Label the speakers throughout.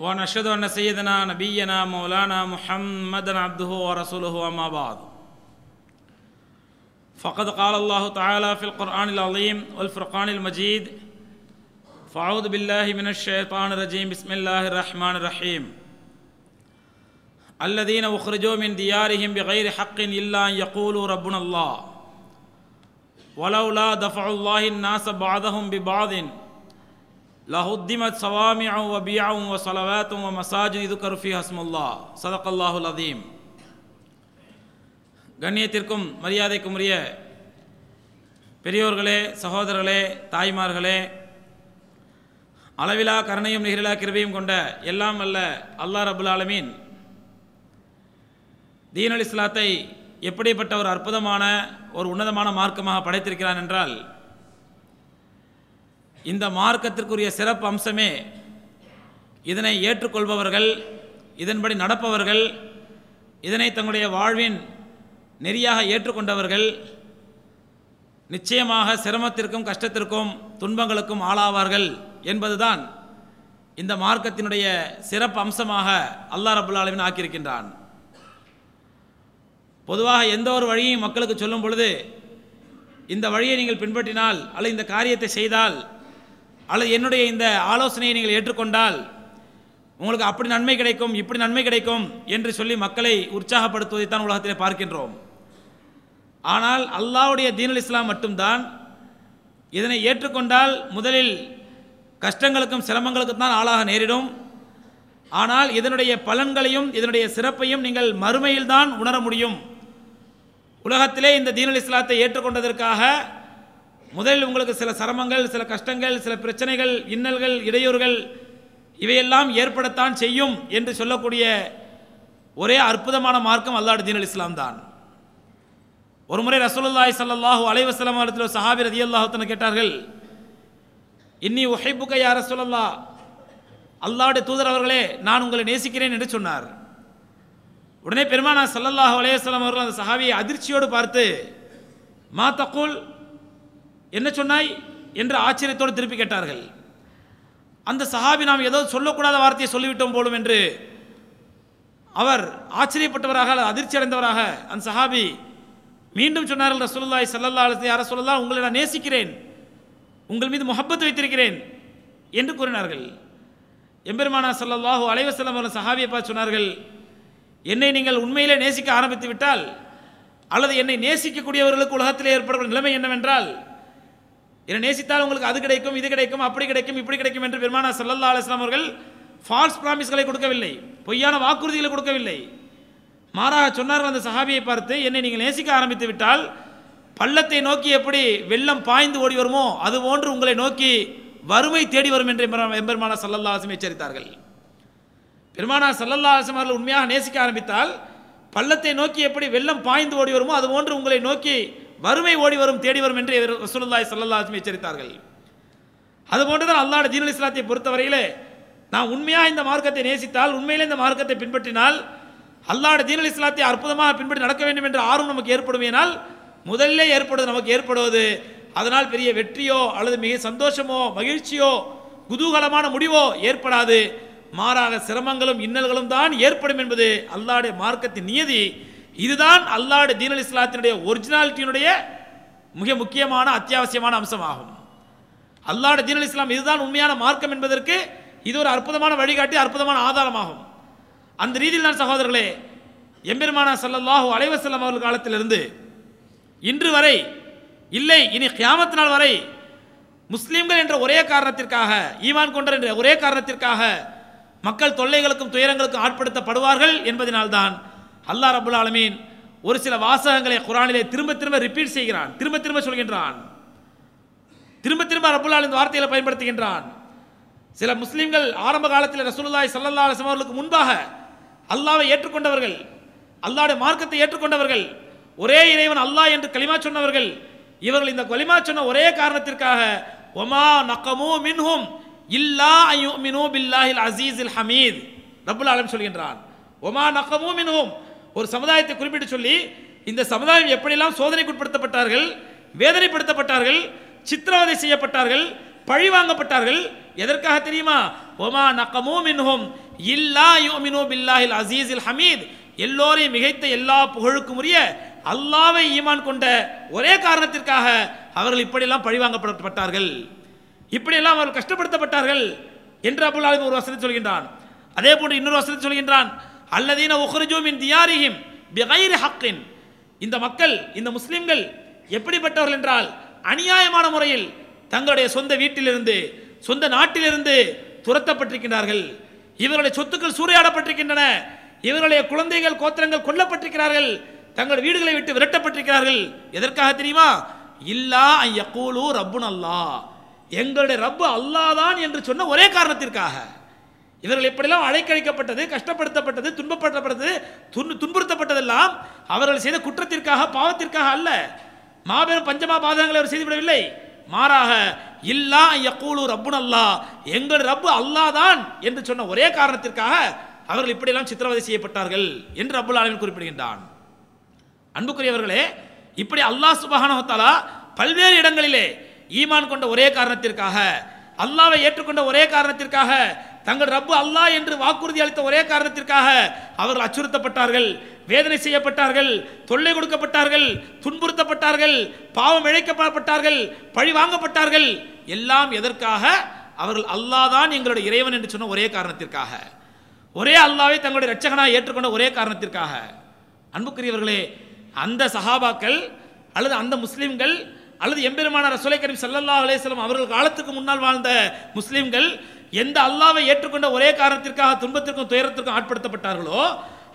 Speaker 1: ونشهد نشد سيدنا نبينا مولانا محمدن عبده ورسوله الام بعد فقد قال الله تعالى في تعالیٰ العظيم والفرقان المجيد فاعوذ بالله من الشيطان الرجيم بسم الله الرحمن الرحيم الذين اخرجوا من ديارهم بغير حق يقولوا ربنا الله ولولا دفع الله الناس بعضهم ببعض லஹுத்திமத் சவாமியாவும் வபியாவும் வ சலவாத்தும் வ மசாஜ் இது கருஃபி ஹஸ்முல்லா சதக்கல்லாஹுல் அதீம் கண்ணியத்திற்கும் மரியாதைக்கும் உரிய பெரியோர்களே சகோதரர்களே தாய்மார்களே அளவிலா கருணையும் நிகரிலா கிருபையும் கொண்ட எல்லாம் அல்ல அல்லா ரபுல் ஆலமீன் தீனல் இஸ்லாத்தை எப்படிப்பட்ட ஒரு அற்புதமான ஒரு உன்னதமான மார்க்கமாக படைத்திருக்கிறான் என்றால் இந்த மார்க்கத்திற்குரிய சிறப்பு அம்சமே இதனை ஏற்றுக்கொள்பவர்கள் இதன்படி நடப்பவர்கள் இதனை தங்களுடைய வாழ்வின் நெறியாக ஏற்றுக்கொண்டவர்கள் நிச்சயமாக சிரமத்திற்கும் கஷ்டத்திற்கும் துன்பங்களுக்கும் ஆளாவார்கள் என்பதுதான் இந்த மார்க்கத்தினுடைய சிறப்பு அம்சமாக அல்லா ரபுல் ஆக்கியிருக்கின்றான்
Speaker 2: பொதுவாக எந்த ஒரு வழியும் மக்களுக்கு சொல்லும் பொழுது இந்த வழியை நீங்கள் பின்பற்றினால் அல்லது இந்த காரியத்தை செய்தால் அல்லது என்னுடைய இந்த ஆலோசனையை நீங்கள் ஏற்றுக்கொண்டால் உங்களுக்கு அப்படி நன்மை கிடைக்கும் இப்படி நன்மை கிடைக்கும் என்று சொல்லி மக்களை உற்சாகப்படுத்துவதை தான் உலகத்திலே பார்க்கின்றோம் ஆனால் அல்லாவுடைய தீனல் இஸ்லாம் மட்டும்தான் இதனை ஏற்றுக்கொண்டால் முதலில் கஷ்டங்களுக்கும் சிரமங்களுக்கும் தான் ஆளாக நேரிடும் ஆனால் இதனுடைய பலன்களையும் இதனுடைய சிறப்பையும் நீங்கள் மறுமையில்தான் உணர முடியும் உலகத்திலே இந்த தீனல் இஸ்லாத்தை ஏற்றுக்கொண்டதற்காக முதலில் உங்களுக்கு சில சிரமங்கள் சில கஷ்டங்கள் சில பிரச்சனைகள் இன்னல்கள் இடையூறுகள் இவையெல்லாம் ஏற்படத்தான் செய்யும் என்று சொல்லக்கூடிய ஒரே அற்புதமான மார்க்கம் அல்லாடு தீன் அல் இஸ்லாம் தான் ஒரு முறை ரசூலுல்லாய் சல்லாஹூ அலைவசலம் இடத்துல சஹாபி ரதி அல்லாஹத்தன கேட்டார்கள் இன்னி உஹைப்புக்க யார் ரசூலல்லா அல்லாவுடைய தூதர் அவர்களே நான் உங்களை நேசிக்கிறேன் என்று சொன்னார் உடனே பெருமானா சல்லல்லாஹு அலையவசலம் அவர்கள் அந்த சஹாபியை அதிர்ச்சியோடு பார்த்து மாத்தக்குள் என்ன சொன்னாய் என்று ஆச்சரியத்தோடு திருப்பி கேட்டார்கள் அந்த சஹாபி நாம் ஏதோ சொல்லக்கூடாத வார்த்தையை சொல்லிவிட்டோம் போலும் என்று அவர் ஆச்சரியப்பட்டவராக அதிர்ச்சி அடைந்தவராக அந்த சஹாபி மீண்டும் சொன்னார்கள் ரசூல்லாய் சல்லல்லா அலத்தி யார சொல்லல்லா உங்களை நான் நேசிக்கிறேன் உங்கள் மீது முகப்பத்து வைத்திருக்கிறேன் என்று கூறினார்கள் எம்பெருமானா சல்லல்லாஹு அலைவசல்லம் அவர்கள் சஹாபியை பார்த்து சொன்னார்கள் என்னை நீங்கள் உண்மையிலே நேசிக்க ஆரம்பித்து விட்டால் அல்லது என்னை நேசிக்கக்கூடியவர்களுக்கு உலகத்தில் ஏற்படக்கூடிய நிலைமை என்னவென்றால் என்னை நேசித்தால் உங்களுக்கு அது கிடைக்கும் இது கிடைக்கும் அப்படி கிடைக்கும் இப்படி கிடைக்கும் என்று பெருமானா சல்லல்லா அலுவலாம் அவர்கள் ஃபால்ஸ் ப்ராமிஸ்களை கொடுக்கவில்லை பொய்யான வாக்குறுதிகளை கொடுக்கவில்லை மாறாக சொன்னார்கள் அந்த சஹாபியை பார்த்து என்னை நீங்கள் நேசிக்க ஆரம்பித்து விட்டால் பள்ளத்தை நோக்கி எப்படி வெள்ளம் பாய்ந்து ஓடி வருமோ அதுபோன்று உங்களை நோக்கி வறுமை தேடி வரும் என்று எம்பெருமானா சல்லல்லா ஆசம் எச்சரித்தார்கள் பெருமானா சல்லல்லா ஆசம் அவர்கள் உண்மையாக நேசிக்க ஆரம்பித்தால் பள்ளத்தை நோக்கி எப்படி வெள்ளம் பாய்ந்து ஓடி வருமோ அதுபோன்று உங்களை நோக்கி வறுமை ஓடி வரும் தேடி வரும் என்று ரசூலுல்லாய் சல்லாஹ் எச்சரித்தார்கள் அது போன்றுதான் அல்லாட ஜீனல் இஸ்லாத்தை பொறுத்தவரையிலே நான் உண்மையாக இந்த மார்க்கத்தை நேசித்தால் உண்மையிலே இந்த மார்க்கத்தை பின்பற்றினால் அல்லாட தீனல் இஸ்லாத்தை அற்புதமாக பின்பற்றி நடக்க வேண்டும் என்ற ஆர்வம் நமக்கு ஏனால் முதலிலே ஏற்படுவது நமக்கு ஏற்படுவது அதனால் பெரிய வெற்றியோ அல்லது மிக சந்தோஷமோ மகிழ்ச்சியோ குதூகலமான முடிவோ ஏற்படாது மாறாக சிரமங்களும் இன்னல்களும் தான் ஏற்படும் என்பது அல்லாடைய மார்க்கத்தின் நியதி இதுதான் அல்லாடு தீனல் இஸ்லாத்தினுடைய ஒரிஜினாலிட்டியினுடைய மிக முக்கியமான அத்தியாவசியமான அம்சமாகும் அல்லாடு தீனல் இஸ்லாம் இதுதான் உண்மையான மார்க்கம் என்பதற்கு இது ஒரு அற்புதமான வழிகாட்டி அற்புதமான ஆதாரமாகும் அந்த ரீதியில் நான் சகோதரர்களே எம்பெருமானா சல்லல்லாஹு அலைவசல்லம் அவர்கள் காலத்திலிருந்து இன்று வரை இல்லை இனி கியாமத்து நாள் வரை முஸ்லீம்கள் என்ற ஒரே காரணத்திற்காக ஈமான் கொண்டர் என்ற ஒரே காரணத்திற்காக மக்கள் தொல்லைகளுக்கும் துயரங்களுக்கும் ஆட்படுத்தப்படுவார்கள் என்பதனால்தான் அல்லா ரபுல் ஆலமீன் ஒரு சில வாசகங்களை குரானிலே திரும்ப திரும்ப ரிப்பீட் செய்கிறான் திரும்ப திரும்ப சொல்கின்றான் திரும்ப திரும்ப ரபுல் ஆலின் வார்த்தையில் பயன்படுத்துகின்றான் சில முஸ்லீம்கள் ஆரம்ப காலத்தில் ரசூலுல்லாய் சல்லா அலிஸ்லாம் அவர்களுக்கு முன்பாக அல்லாவை ஏற்றுக்கொண்டவர்கள் அல்லாவுடைய மார்க்கத்தை ஏற்றுக்கொண்டவர்கள் ஒரே இறைவன் அல்லாஹ் என்று களிமா சொன்னவர்கள் இவர்கள் இந்த கொலிமா சொன்ன ஒரே காரணத்திற்காக ஒமா நக்கமோ மின்ஹும் இல்லா ஐயோ மினோ பில்லாஹில் அசீஸ் இல் ஹமீத் ரபுல் ஆலம் சொல்கின்றான் ஒமா நக்கமோ மின்ஹும் ஒரு சமுதாயத்தை குறிப்பிட்டு சொல்லி இந்த சமுதாயம் எப்படியெல்லாம் சோதனைக்குட்படுத்தப்பட்டார்கள் வேதனைப்படுத்தப்பட்டார்கள் சித்திரவதை செய்யப்பட்டார்கள் பழி வாங்கப்பட்டார்கள் எதற்காக தெரியுமா ஒமா நக்கமோ மின்ஹோம் இல்லா மினோ பில்லாஹில் அசீஸில் ஹமீத் எல்லோரையும் மிகைத்த எல்லா புகழுக்கும் உரிய அல்லாவை ஈமான் கொண்ட ஒரே காரணத்திற்காக அவர்கள் இப்படியெல்லாம் பழிவாங்கப்படப்பட்டார்கள் இப்படியெல்லாம் அவர்கள் கஷ்டப்படுத்தப்பட்டார்கள் என்று அபுல் ஒரு வசதி சொல்கின்றான் அதே போன்று இன்னொரு வசதி சொல்கின்றான் அல்லதீன உஹ்ரிஜூம் இன் தியாரிஹிம் பிகைரி ஹக்கின் இந்த மக்கள் இந்த முஸ்லிம்கள் எப்படிப்பட்டவர்கள் என்றால் அநியாயமான முறையில் தங்களுடைய சொந்த வீட்டிலிருந்து சொந்த நாட்டிலிருந்து துரத்தப்பட்டிருக்கின்றார்கள் இவர்களுடைய சொத்துக்கள் சூறையாடப்பட்டிருக்கின்றன இவர்களுடைய குழந்தைகள் கோத்திரங்கள் கொல்லப்பட்டிருக்கிறார்கள் தங்கள் வீடுகளை விட்டு விரட்டப்பட்டிருக்கிறார்கள் எதற்காக தெரியுமா இல்லா ஐயக்கூலு ரப்புன் அல்லா எங்களுடைய ரப்பு அல்லாதான் என்று சொன்ன ஒரே காரணத்திற்காக இவர்கள் எப்படிலாம் அழைக்கழிக்கப்பட்டது கஷ்டப்படுத்தப்பட்டது துன்பப்படுத்தப்பட்டது துன் துன்புறுத்தப்பட்டதெல்லாம் அவர்கள் செய்த குற்றத்திற்காக பாவத்திற்காக அல்ல மாபெரும் பஞ்சமா பாதகங்களை அவர் செய்துவிடவில்லை மாறாக இல்லா யக்கூலு ரப்புன் அல்லா எங்கள் ரப்பு அல்லாதான் தான் என்று சொன்ன ஒரே காரணத்திற்காக அவர்கள் இப்படியெல்லாம் சித்திரவதை செய்யப்பட்டார்கள் என்று அப்புல் ஆலமின் குறிப்பிடுகின்றான் அன்புக்குரியவர்களே இப்படி அல்லாஹ் சுபஹானஹத்தாலா பல்வேறு இடங்களிலே ஈமான் கொண்ட ஒரே காரணத்திற்காக அல்லாவை ஏற்றுக்கொண்ட ஒரே காரணத்திற்காக தங்கள் ரப்பு அல்லா என்று வாக்குறுதி அளித்த ஒரே காரணத்திற்காக அவர்கள் அச்சுறுத்தப்பட்டார்கள் வேதனை செய்யப்பட்டார்கள் தொல்லை கொடுக்கப்பட்டார்கள் துன்புறுத்தப்பட்டார்கள் பாவம் இழைக்கப்பட்டார்கள் பழி வாங்கப்பட்டார்கள் எல்லாம் எதற்காக அவர்கள் அல்லா தான் எங்களுடைய இறைவன் என்று சொன்ன ஒரே காரணத்திற்காக ஒரே அல்லாவை தங்களுடைய ரட்சகனாக ஏற்றுக்கொண்ட ஒரே காரணத்திற்காக அன்புக்குரியவர்களே அந்த சஹாபாக்கள் அல்லது அந்த முஸ்லீம்கள் அல்லது எம்பெருமான ரசோலை கரீம் சல்லல்லா அலேஸ்லம் அவர்கள் காலத்துக்கு முன்னால் வாழ்ந்த முஸ்லீம்கள் எந்த அல்லாவை ஏற்றுக்கொண்ட ஒரே காரணத்திற்காக துன்பத்திற்கும் துயரத்திற்கும் ஆட்படுத்தப்பட்டார்களோ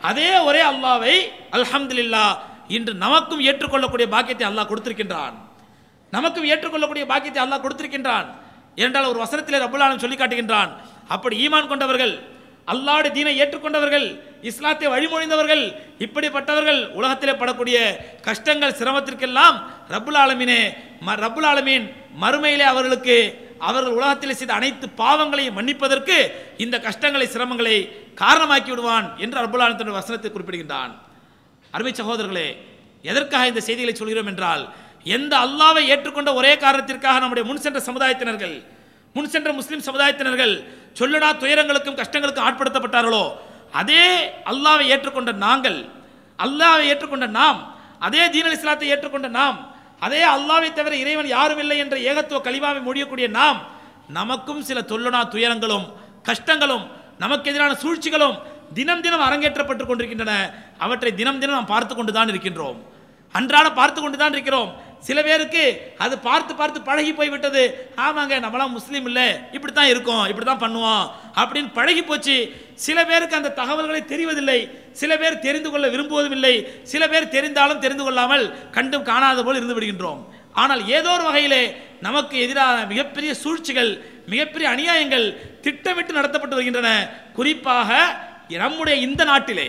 Speaker 2: அதே ஒரே அல்லாவை அல்ஹம்துலில்லா இன்று நமக்கும் ஏற்றுக்கொள்ளக்கூடிய பாக்கியத்தை அல்லாஹ் கொடுத்திருக்கின்றான் நமக்கும் ஏற்றுக்கொள்ளக்கூடிய பாக்கியத்தை அல்லாஹ் கொடுத்திருக்கின்றான் என்றால் ஒரு வசனத்தில் ரபுல்லாலும் சொல்லி காட்டுகின்றான் அப்படி ஈமான் கொண்டவர்கள் அல்லாடு தீனை ஏற்றுக்கொண்டவர்கள் இஸ்லாத்தை வழிமொழிந்தவர்கள் இப்படிப்பட்டவர்கள் உலகத்திலே படக்கூடிய கஷ்டங்கள் சிரமத்திற்கெல்லாம் ரபுல் ஆலமீனே ரபுல் ஆலமீன் மறுமையிலே அவர்களுக்கு அவர்கள் உலகத்தில் செய்த அனைத்து பாவங்களையும் மன்னிப்பதற்கு இந்த கஷ்டங்களை சிரமங்களை காரணமாக்கி விடுவான் என்று அபுல்லானத்தினுடைய வசனத்தை குறிப்பிடுகின்றான் அருமை சகோதரர்களே எதற்காக இந்த செய்திகளை சொல்கிறோம் என்றால் எந்த அல்லாவை ஏற்றுக்கொண்ட ஒரே காரணத்திற்காக நம்முடைய முன் சென்ற சமுதாயத்தினர்கள் முன் சென்ற முஸ்லிம் சமுதாயத்தினர்கள் சொல்லுனா துயரங்களுக்கும் கஷ்டங்களுக்கும் ஆட்படுத்தப்பட்டார்களோ அதே அல்லாவை ஏற்றுக்கொண்ட நாங்கள் அல்லாவை ஏற்றுக்கொண்ட நாம் அதே தீனல் இஸ்லாத்தை ஏற்றுக்கொண்ட நாம் அதே அல்லாவை தவிர இறைவன் யாரும் இல்லை என்ற ஏகத்துவ கழிவாவை முடியக்கூடிய நாம் நமக்கும் சில தொல்லுனா துயரங்களும் கஷ்டங்களும் நமக்கு எதிரான சூழ்ச்சிகளும் தினம் தினம் அரங்கேற்றப்பட்டு கொண்டிருக்கின்றன அவற்றை தினம் தினம் நாம் பார்த்து கொண்டு தான் இருக்கின்றோம் அன்றாட பார்த்து கொண்டு தான் இருக்கிறோம் சில பேருக்கு அது பார்த்து பார்த்து பழகி போய்விட்டது ஆமாங்க நம்மளாம் முஸ்லீம் இல்லை இப்படி தான் இருக்கோம் இப்படி தான் பண்ணுவோம் அப்படின்னு பழகி போச்சு சில பேருக்கு அந்த தகவல்களை தெரிவதில்லை சில பேர் தெரிந்து கொள்ள விரும்புவதும் இல்லை சில பேர் தெரிந்தாலும் தெரிந்து கொள்ளாமல் கண்டும் காணாத போல் இருந்து விடுகின்றோம் ஆனால் ஏதோ ஒரு வகையிலே நமக்கு எதிரான மிகப்பெரிய சூழ்ச்சிகள் மிகப்பெரிய அநியாயங்கள் திட்டமிட்டு நடத்தப்பட்டு வருகின்றன குறிப்பாக நம்முடைய இந்த நாட்டிலே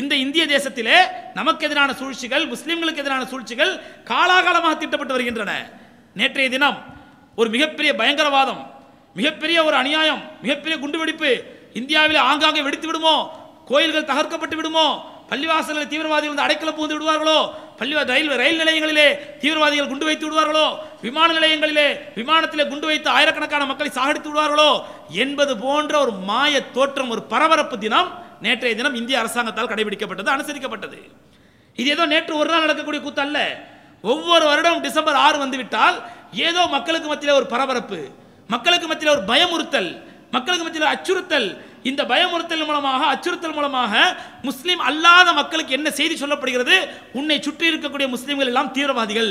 Speaker 2: இந்த இந்திய தேசத்திலே நமக்கு எதிரான சூழ்ச்சிகள் முஸ்லிம்களுக்கு எதிரான சூழ்ச்சிகள் காலாகாலமாக திட்டப்பட்டு வருகின்றன நேற்றைய தினம் ஒரு மிகப்பெரிய பயங்கரவாதம் மிகப்பெரிய ஒரு அநியாயம் மிகப்பெரிய குண்டுவெடிப்பு இந்தியாவில் ஆங்காங்கே வெடித்து விடுமோ கோயில்கள் தகர்க்கப்பட்டு விடுமோ பள்ளிவாசல்கள் தீவிரவாதிகள் வந்து அடைக்கல புகுந்து விடுவார்களோ பள்ளி ரயில் ரயில் நிலையங்களிலே தீவிரவாதிகள் குண்டு வைத்து விடுவார்களோ விமான நிலையங்களிலே விமானத்திலே குண்டு வைத்து ஆயிரக்கணக்கான மக்களை சாகடித்து விடுவார்களோ என்பது போன்ற ஒரு மாய தோற்றம் ஒரு பரபரப்பு தினம் நேற்றைய தினம் இந்திய அரசாங்கத்தால் கடைபிடிக்கப்பட்டது அனுசரிக்கப்பட்டது இது ஏதோ நேற்று ஒரு நாள் நடக்கக்கூடிய கூத்து அல்ல ஒவ்வொரு வருடம் டிசம்பர் ஆறு வந்துவிட்டால் ஏதோ மக்களுக்கு மத்தியில் ஒரு பரபரப்பு மக்களுக்கு மத்தியில் ஒரு பயமுறுத்தல் மக்களுக்கு மத்தியில் அச்சுறுத்தல் இந்த பயமுறுத்தல் மூலமாக அச்சுறுத்தல் மூலமாக முஸ்லீம் அல்லாத மக்களுக்கு என்ன செய்தி சொல்லப்படுகிறது உன்னை சுற்றி இருக்கக்கூடிய முஸ்லீம்கள் எல்லாம் தீவிரவாதிகள்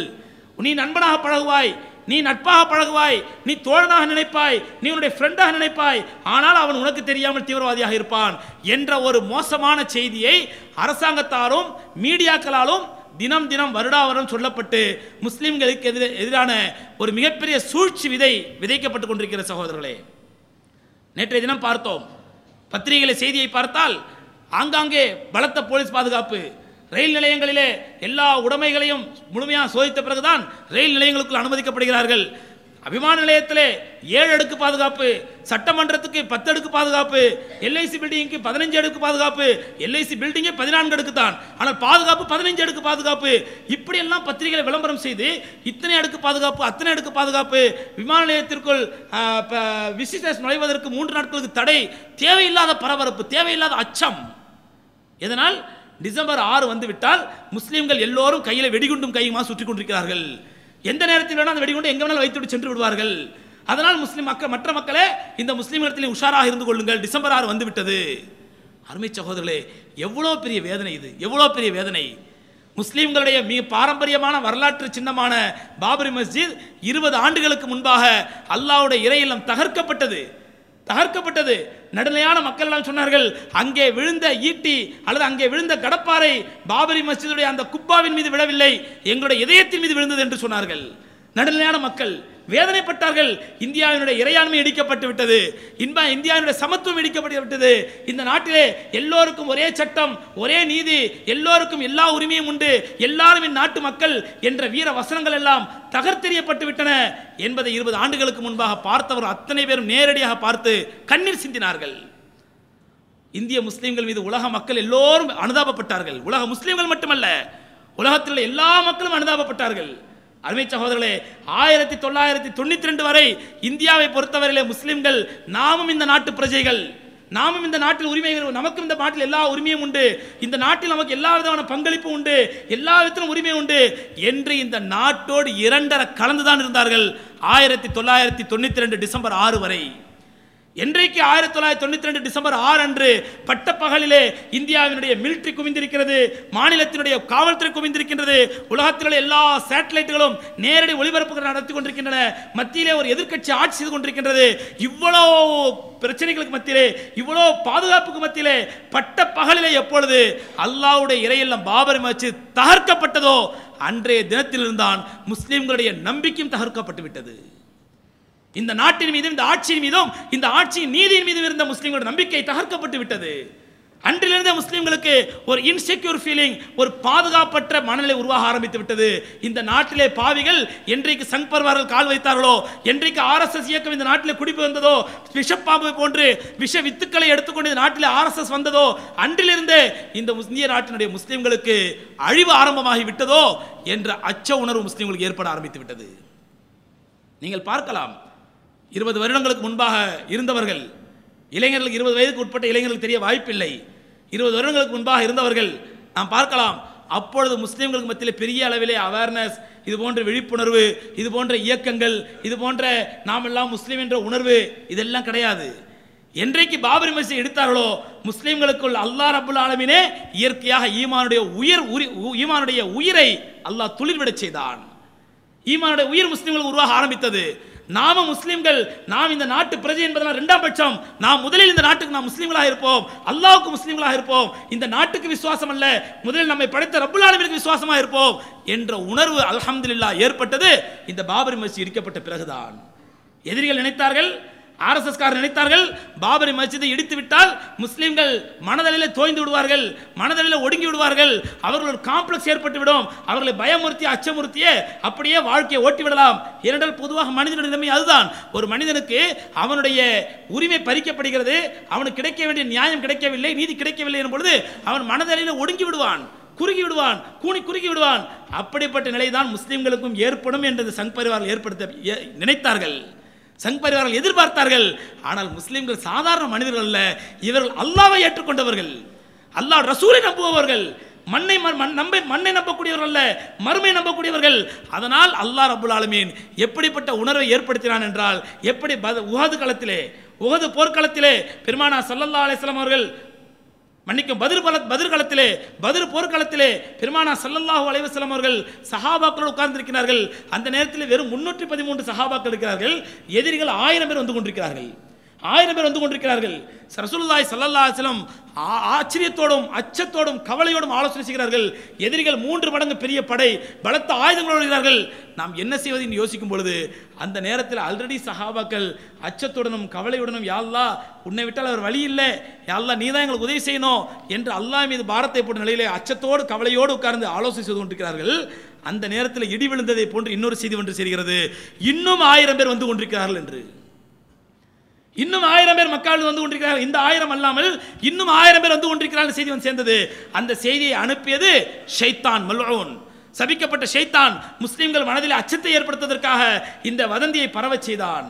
Speaker 2: நீ நண்பனாக பழகுவாய் நீ நட்பாக பழகுவாய் நீ தோழனாக நினைப்பாய் நீ உன்னுடைய ஃப்ரெண்டாக நினைப்பாய் ஆனால் அவன் உனக்கு தெரியாமல் தீவிரவாதியாக இருப்பான் என்ற ஒரு மோசமான செய்தியை அரசாங்கத்தாலும் மீடியாக்களாலும் தினம் தினம் வருடாவரம் சொல்லப்பட்டு முஸ்லிம்களுக்கு எதிர எதிரான ஒரு மிகப்பெரிய சூழ்ச்சி விதை விதைக்கப்பட்டு கொண்டிருக்கிற சகோதரர்களே நேற்றைய தினம் பார்த்தோம் பத்திரிகையில் செய்தியை பார்த்தால் ஆங்காங்கே பலத்த போலீஸ் பாதுகாப்பு ரயில் நிலையங்களிலே எல்லா உடைமைகளையும் முழுமையாக சோதித்த பிறகுதான் ரயில் நிலையங்களுக்குள் அனுமதிக்கப்படுகிறார்கள் அபிமான நிலையத்திலே ஏழு அடுக்கு பாதுகாப்பு சட்டமன்றத்துக்கு பத்து அடுக்கு பாதுகாப்பு எல்ஐசி பில்டிங்க்கு பதினஞ்சு அடுக்கு பாதுகாப்பு எல்ஐசி பில்டிங்கே பதினான்கு அடுக்கு தான் ஆனால் பாதுகாப்பு பதினஞ்சு அடுக்கு பாதுகாப்பு இப்படியெல்லாம் பத்திரிகைகளை விளம்பரம் செய்து இத்தனை அடுக்கு பாதுகாப்பு அத்தனை அடுக்கு பாதுகாப்பு விமான நிலையத்திற்குள் விசிட்டர்ஸ் நுழைவதற்கு மூன்று நாட்களுக்கு தடை தேவையில்லாத பரபரப்பு தேவையில்லாத அச்சம் இதனால் டிசம்பர் ஆறு வந்து விட்டால் முஸ்லீம்கள் எல்லோரும் கையில் வெடிகுண்டும் கையுமா சுற்றி கொண்டிருக்கிறார்கள் எந்த நேரத்தில் வேணால் அந்த வெடிகுண்டு எங்கே வேணாலும் வைத்துவிட்டு சென்று விடுவார்கள் அதனால் முஸ்லீம் மக்கள் மற்ற மக்களே இந்த முஸ்லீம் இடத்திலே உஷாராக இருந்து கொள்ளுங்கள் டிசம்பர் ஆறு வந்து விட்டது அருமை சகோதரர்களே எவ்வளோ பெரிய வேதனை இது எவ்வளோ பெரிய வேதனை முஸ்லீம்களுடைய மிக பாரம்பரியமான வரலாற்று சின்னமான பாபரி மஸ்ஜித் இருபது ஆண்டுகளுக்கு முன்பாக அல்லாவுடைய இறையிலம் தகர்க்கப்பட்டது தகர்க்கப்பட்டது நடுநிலையான எல்லாம் சொன்னார்கள் அங்கே விழுந்த ஈட்டி அல்லது அங்கே விழுந்த கடப்பாறை பாபரி மசிதுடைய அந்த குப்பாவின் மீது விழவில்லை எங்களுடைய இதயத்தின் மீது விழுந்தது என்று சொன்னார்கள் நடுநிலையான மக்கள் வேதனைப்பட்டார்கள் இந்தியாவினுடைய இறையாண்மை இடிக்கப்பட்டு விட்டது இன்பா இந்தியாவினுடைய சமத்துவம் இடிக்கப்பட்டு விட்டது இந்த நாட்டிலே எல்லோருக்கும் ஒரே சட்டம் ஒரே நீதி எல்லோருக்கும் எல்லா உரிமையும் உண்டு எல்லாரும் இந்நாட்டு நாட்டு மக்கள் என்ற வீர வசனங்கள் எல்லாம் தகர்த்தெறியப்பட்டு விட்டன என்பதை இருபது ஆண்டுகளுக்கு முன்பாக பார்த்தவர் அத்தனை பேரும் நேரடியாக பார்த்து கண்ணீர் சிந்தினார்கள் இந்திய முஸ்லீம்கள் மீது உலக மக்கள் எல்லோரும் அனுதாபப்பட்டார்கள் உலக முஸ்லீம்கள் மட்டுமல்ல உலகத்தில் எல்லா மக்களும் அனுதாபப்பட்டார்கள் அருமை சகோதரர்களே ஆயிரத்தி தொள்ளாயிரத்தி தொண்ணூற்றி ரெண்டு வரை இந்தியாவை பொறுத்தவரையிலே முஸ்லிம்கள் நாமும் இந்த நாட்டு பிரஜைகள் நாமும் இந்த நாட்டில் உரிமைகள் நமக்கும் இந்த நாட்டில் எல்லா உரிமையும் உண்டு இந்த நாட்டில் நமக்கு எல்லா விதமான பங்களிப்பும் உண்டு எல்லா விதத்திலும் உரிமை உண்டு என்று இந்த நாட்டோடு இரண்டரை கலந்துதான் இருந்தார்கள் ஆயிரத்தி தொள்ளாயிரத்தி தொண்ணூற்றி ரெண்டு டிசம்பர் ஆறு வரை என்றைக்கு ஆயிரத்தி தொள்ளாயிரத்தி தொண்ணூற்றி ரெண்டு டிசம்பர் ஆறு அன்று பட்டப்பகலிலே இந்தியாவினுடைய மிலிட்ரி குவிந்திருக்கிறது மாநிலத்தினுடைய காவல்துறை குவிந்திருக்கின்றது உலகத்திலுள்ள எல்லா சேட்டலைட்டுகளும் நேரடி ஒளிபரப்புகள் நடத்தி கொண்டிருக்கின்றன மத்தியிலே ஒரு எதிர்க்கட்சி ஆட்சி செய்து கொண்டிருக்கின்றது இவ்வளோ பிரச்சனைகளுக்கு மத்தியிலே இவ்வளோ பாதுகாப்புக்கு மத்தியிலே பட்ட பகலிலே எப்பொழுது அல்லாவுடைய இறையெல்லாம் பாபரி மச்சு தகர்க்கப்பட்டதோ அன்றைய தினத்திலிருந்தான் முஸ்லீம்களுடைய நம்பிக்கையும் தகர்க்கப்பட்டு விட்டது இந்த நாட்டின் மீதும் இந்த ஆட்சியின் மீதும் இந்த ஆட்சியின் நீதியின் மீதும் இருந்த முஸ்லீம்களோட நம்பிக்கை தகர்க்கப்பட்டு விட்டது அன்றிலிருந்த முஸ்லீம்களுக்கு ஒரு இன்செக்யூர் ஃபீலிங் ஒரு பாதுகாப்பற்ற மனநிலை உருவாக ஆரம்பித்து விட்டது இந்த நாட்டிலே பாவிகள் என்றைக்கு சங் பர்வார்கள் கால் வைத்தார்களோ என்றைக்கு ஆர்எஸ்எஸ் இயக்கம் இந்த நாட்டில் குடிப்பு வந்ததோ விஷப்பாம்பு போன்று விஷ வித்துக்களை எடுத்துக்கொண்டு இந்த நாட்டில் ஆர்எஸ்எஸ் வந்ததோ அன்றிலிருந்து இந்த இந்திய நாட்டினுடைய முஸ்லீம்களுக்கு அழிவு ஆரம்பமாகி விட்டதோ என்ற அச்ச உணர்வு முஸ்லீம்களுக்கு ஏற்பட ஆரம்பித்து விட்டது நீங்கள் பார்க்கலாம் இருபது வருடங்களுக்கு முன்பாக இருந்தவர்கள் இளைஞர்களுக்கு இருபது வயதுக்கு உட்பட்ட இளைஞர்களுக்கு தெரிய வாய்ப்பில்லை இருபது வருடங்களுக்கு முன்பாக இருந்தவர்கள் நாம் பார்க்கலாம் அப்பொழுது முஸ்லீம்களுக்கு மத்தியில் பெரிய அளவிலே அவேர்னஸ் இது போன்ற விழிப்புணர்வு இது போன்ற இயக்கங்கள் இது போன்ற நாம் எல்லாம் முஸ்லீம் என்ற உணர்வு இதெல்லாம் கிடையாது என்றைக்கு பாபரி மசி எடுத்தார்களோ முஸ்லீம்களுக்குள் அல்லாஹ் ரபுல் ஆலமினே இயற்கையாக ஈமானுடைய உயிர் உரி ஈமானுடைய உயிரை அல்லாஹ் துளிர்விடச் செய்தான் ஈமானுடைய உயிர் முஸ்லீம்களுக்கு உருவாக ஆரம்பித்தது நாம முஸ்லீம்கள் நாம் இந்த நாட்டு பிரஜை என்பதெல்லாம் ரெண்டாம் பட்சம் நாம் முதலில் இந்த நாட்டுக்கு நாம் முஸ்லீம்களாக இருப்போம் அல்லாவுக்கு முஸ்லீம்களாக இருப்போம் இந்த நாட்டுக்கு விசுவாசம் அல்ல முதலில் நம்மை படைத்த ரப்புல் ஆலமிற்கு விசுவாசமாக இருப்போம் என்ற உணர்வு அலமதுல்லா ஏற்பட்டது இந்த பாபரி மசி இருக்கப்பட்ட பிறகுதான் எதிரிகள் நினைத்தார்கள் ஆர்எஸ்எஸ்கார் நினைத்தார்கள் பாபரி மஸ்ஜிதை இடித்து விட்டால் முஸ்லீம்கள் மனதளவில் தோய்ந்து விடுவார்கள் மனதளவில் ஒடுங்கி விடுவார்கள் அவர்கள் ஒரு காம்ப்ளெக்ஸ் ஏற்பட்டு விடும் அவர்களை பயமுறுத்தி அச்சமுறுத்தியே அப்படியே வாழ்க்கையை ஓட்டி விடலாம் ஏனென்றால் பொதுவாக மனிதனுடைய நிலைமை அதுதான் ஒரு மனிதனுக்கு அவனுடைய உரிமை பறிக்கப்படுகிறது அவனுக்கு கிடைக்க வேண்டிய நியாயம் கிடைக்கவில்லை நீதி கிடைக்கவில்லை எனும் பொழுது அவன் மனதளவில் ஒடுங்கி விடுவான் குறுகி விடுவான் கூணி குறுகி விடுவான் அப்படிப்பட்ட நிலைதான் முஸ்லீம்களுக்கும் ஏற்படும் என்று சங் பரிவார்கள் ஏற்படுத்த நினைத்தார்கள் சங் பரிவார்கள் எதிர்பார்த்தார்கள் ஆனால் முஸ்லீம்கள் சாதாரண மனிதர்கள் அல்ல இவர்கள் அல்லாவை ஏற்றுக்கொண்டவர்கள் அல்லாஹ் ரசூலை நம்புபவர்கள் மண்ணை நம்பை மண்ணை நம்பக்கூடியவர்கள் அல்ல மறுமை நம்பக்கூடியவர்கள் அதனால் அல்லாஹ் ரபுல் ஆலமீன் எப்படிப்பட்ட உணர்வை ஏற்படுத்தினான் என்றால் எப்படி உகது களத்திலே உகது போர்க்களத்திலே பெருமானா சல்லல்லா அலிஸ்லாம் அவர்கள் மன்னிக்கும் பதில் பல பதிர்களத்திலே பதில் போர்க்களத்திலே பெருமானா சல்லல்லாஹு அலைவசலம் அவர்கள் சஹாபாக்கள் உட்கார்ந்திருக்கிறார்கள் அந்த நேரத்தில் வெறும் முன்னூற்றி பதிமூன்று சஹாபாக்கள் இருக்கிறார்கள் எதிரிகள் ஆயிரம் பேர் வந்து கொண்டிருக்கிறார்கள் ஆயிரம் பேர் வந்து கொண்டிருக்கிறார்கள் சரசுல்லாய் சல்லல்லாஸ்லம் ஆச்சரியத்தோடும் அச்சத்தோடும் கவலையோடும் ஆலோசனை செய்கிறார்கள் எதிரிகள் மூன்று மடங்கு பெரிய படை பலத்த ஆயுதங்களோடு இருக்கிறார்கள் நாம் என்ன செய்வது என்று யோசிக்கும் பொழுது அந்த நேரத்தில் ஆல்ரெடி சஹாபாக்கள் அச்சத்துடனும் கவலையுடனும் யாழ்லா உன்னை விட்டால் அவர் வழி இல்லை யாழ்லா நீ தான் எங்களுக்கு உதவி செய்யணும் என்று அல்லாஹ் மீது பாரத்தை போட்ட நிலையிலே அச்சத்தோடு கவலையோடு உட்கார்ந்து ஆலோசனை செய்து கொண்டிருக்கிறார்கள் அந்த நேரத்தில் இடி விழுந்ததை போன்று இன்னொரு செய்தி ஒன்று சேர்கிறது இன்னும் ஆயிரம் பேர் வந்து கொண்டிருக்கிறார்கள் என்று இன்னும் ஆயிரம் பேர் மக்கள் வந்து கொண்டிருக்கிறார் இந்த ஆயிரம் அல்லாமல் இன்னும் ஆயிரம் பேர் வந்து கொண்டிருக்கிறார் செய்தி வந்து சேர்ந்தது அந்த செய்தியை அனுப்பியது ஷைத்தான் மல்லோன் சபிக்கப்பட்ட ஷைத்தான் முஸ்லீம்கள் மனதில் அச்சத்தை ஏற்படுத்துவதற்காக இந்த வதந்தியை பரவச் செய்தான்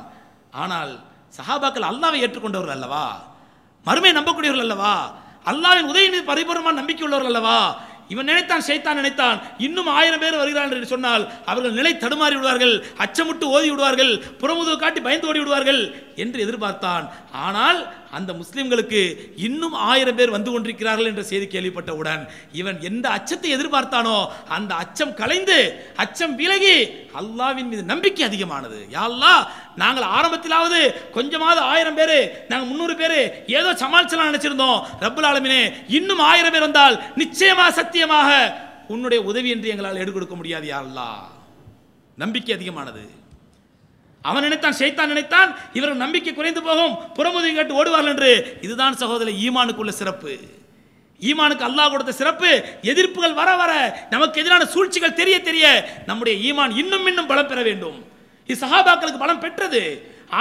Speaker 2: ஆனால் சஹாபாக்கள் அல்லாவை ஏற்றுக்கொண்டவர்கள் அல்லவா மறுமை நம்பக்கூடியவர்கள் அல்லவா அல்லாவின் உதவி மீது பரிபூர்ணமான நம்பிக்கை உள்ளவர்கள் அல்லவா இவன் நினைத்தான் ஷைத்தான் நினைத்தான் இன்னும் ஆயிரம் பேர் வருகிறார்கள் என்று சொன்னால் அவர்கள் நிலை தடுமாறி விடுவார்கள் அச்சமுட்டு ஓதி விடுவார்கள் புறமுதுவை காட்டி பயந்து ஓடி விடுவார்கள் என்று எதிர்பார்த்தான் ஆனால் அந்த முஸ்லிம்களுக்கு இன்னும் ஆயிரம் பேர் வந்து கொண்டிருக்கிறார்கள் என்ற செய்தி கேள்விப்பட்டவுடன் இவன் எந்த அச்சத்தை எதிர்பார்த்தானோ அந்த அச்சம் கலைந்து அச்சம் விலகி அல்லாவின் மீது நம்பிக்கை அதிகமானது யாழ்லா நாங்கள் ஆரம்பத்திலாவது கொஞ்சமாவது ஆயிரம் பேர் நாங்கள் முந்நூறு பேர் ஏதோ சமாளிச்சலாம் நினச்சிருந்தோம் ரப்புல் ஆலமினே இன்னும் ஆயிரம் பேர் வந்தால் நிச்சயமாக சத்தியமாக உன்னுடைய உதவி என்று எங்களால் எடுக்கொடுக்க முடியாது யாழ்லா நம்பிக்கை அதிகமானது அவன் நினைத்தான் ஷைத்தான் நினைத்தான் இவர்கள் நம்பிக்கை குறைந்து போகும் புறமுதை கேட்டு ஓடுவார்கள் என்று இதுதான் சகோதரர் ஈமானுக்குள்ள சிறப்பு ஈமானுக்கு அல்லாஹ் கொடுத்த சிறப்பு எதிர்ப்புகள் வர வர நமக்கு எதிரான சூழ்ச்சிகள் தெரிய தெரிய நம்முடைய ஈமான் இன்னும் இன்னும் பலம் பெற வேண்டும் இது சஹாபாக்களுக்கு பலம் பெற்றது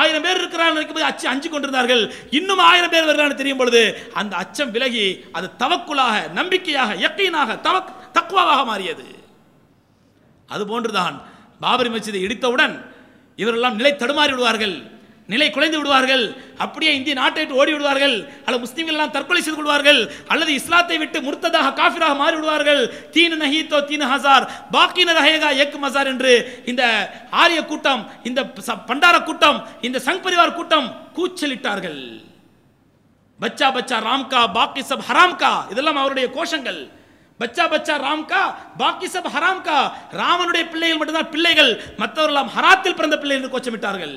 Speaker 2: ஆயிரம் பேர் இருக்கிறான்னு இருக்கும்போது அச்சு அஞ்சு கொண்டிருந்தார்கள் இன்னும் ஆயிரம் பேர் வருகிறான்னு தெரியும் பொழுது அந்த அச்சம் விலகி அது தவக்குலாக நம்பிக்கையாக எக்கையினாக தவக் தக்குவாவாக மாறியது அது போன்றுதான் பாபரி மசிதை இடித்தவுடன் இவரெல்லாம் நிலை தடுமாறி விடுவார்கள் நிலை குலைந்து விடுவார்கள் அப்படியே இந்திய நாட்டை விட்டு ஓடி விடுவார்கள் அல்லது முஸ்லீம்கள் எல்லாம் தற்கொலை செய்து கொள்வார்கள் அல்லது இஸ்லாத்தை விட்டு முர்த்ததாக காஃபிராக மாறி விடுவார்கள் தீன நஹீத்தோ தீன ஹசார் பாக்கின ரஹேகா ஏக்கு மசார் என்று இந்த ஆரிய கூட்டம் இந்த பண்டார கூட்டம் இந்த சங் பரிவார் கூட்டம் கூச்சலிட்டார்கள் பச்சா பச்சா ராம்கா பாக்கி சப் ஹராம்கா இதெல்லாம் அவருடைய கோஷங்கள் பச்சா பச்சா ராம்கா பாக்கி சப் ஹராம் கா ராமனுடைய பிள்ளைகள் மட்டும்தான் பிள்ளைகள் மற்றவர்களாம் ஹராத்தில் பிறந்த பிள்ளை என்று கோச்சமிட்டார்கள்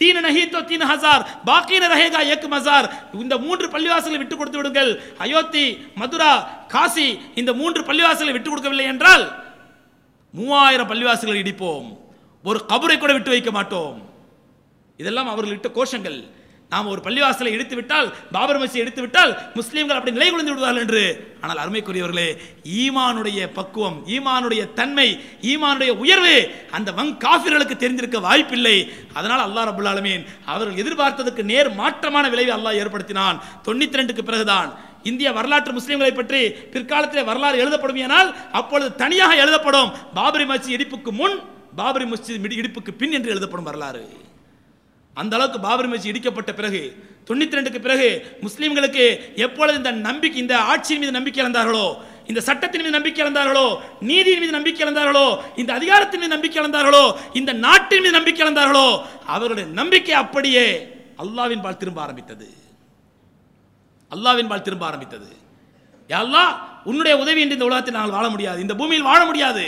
Speaker 2: தீன நஹீத்தோ தீன ஹசார் பாக்கின ரஹேகா ஏக்கு மசார் இந்த மூன்று பள்ளிவாசலை விட்டு கொடுத்து விடுங்கள் அயோத்தி மதுரா காசி இந்த மூன்று பள்ளிவாசலை விட்டு கொடுக்கவில்லை என்றால் மூவாயிரம் பள்ளிவாசல்களை இடிப்போம் ஒரு கபரை கூட விட்டு வைக்க மாட்டோம் இதெல்லாம் இட்ட கோஷங்கள் நாம் ஒரு பள்ளிவாசலை எடுத்து விட்டால் பாபர் மசி எடுத்து விட்டால் முஸ்லீம்கள் அப்படி நிலை குலைந்து விடுவார்கள் என்று ஆனால் அருமைக்குரியவர்களே ஈமானுடைய பக்குவம் ஈமானுடைய தன்மை ஈமானுடைய உயர்வு அந்த வங் காஃபிர்களுக்கு தெரிந்திருக்க வாய்ப்பில்லை அதனால் அல்லாஹ் ரபுல்லாலுமீன் அவர்கள் எதிர்பார்த்ததுக்கு நேர் மாற்றமான விளைவை அல்லாஹ் ஏற்படுத்தினான் தொண்ணூற்றி ரெண்டுக்கு பிறகுதான் இந்திய வரலாற்று முஸ்லீம்களை பற்றி பிற்காலத்தில் வரலாறு எழுதப்படும் ஏனால் அப்பொழுது தனியாக எழுதப்படும் பாபரி மசி இடிப்புக்கு முன் பாபரி மஸ்ஜித் இடிப்புக்கு பின் என்று எழுதப்படும் வரலாறு அந்த அளவுக்கு பாபர் மசி இடிக்கப்பட்ட பிறகு தொண்ணூத்தி ரெண்டுக்கு பிறகு முஸ்லீம்களுக்கு எப்பொழுது இந்த நம்பிக்கை இந்த ஆட்சியின் மீது நம்பிக்கை இழந்தார்களோ இந்த சட்டத்தின் மீது நம்பிக்கை இழந்தார்களோ நீதியின் மீது நம்பிக்கை இழந்தார்களோ இந்த அதிகாரத்தின் மீது நம்பிக்கை இழந்தார்களோ இந்த நாட்டின் மீது நம்பிக்கை இழந்தார்களோ அவருடைய நம்பிக்கை அப்படியே அல்லாவின் பால் திரும்ப ஆரம்பித்தது அல்லாவின் பால் திரும்ப ஆரம்பித்தது யாழ்லா உன்னுடைய உதவி இந்த உலகத்தில் நாங்கள் வாழ முடியாது இந்த பூமியில் வாழ முடியாது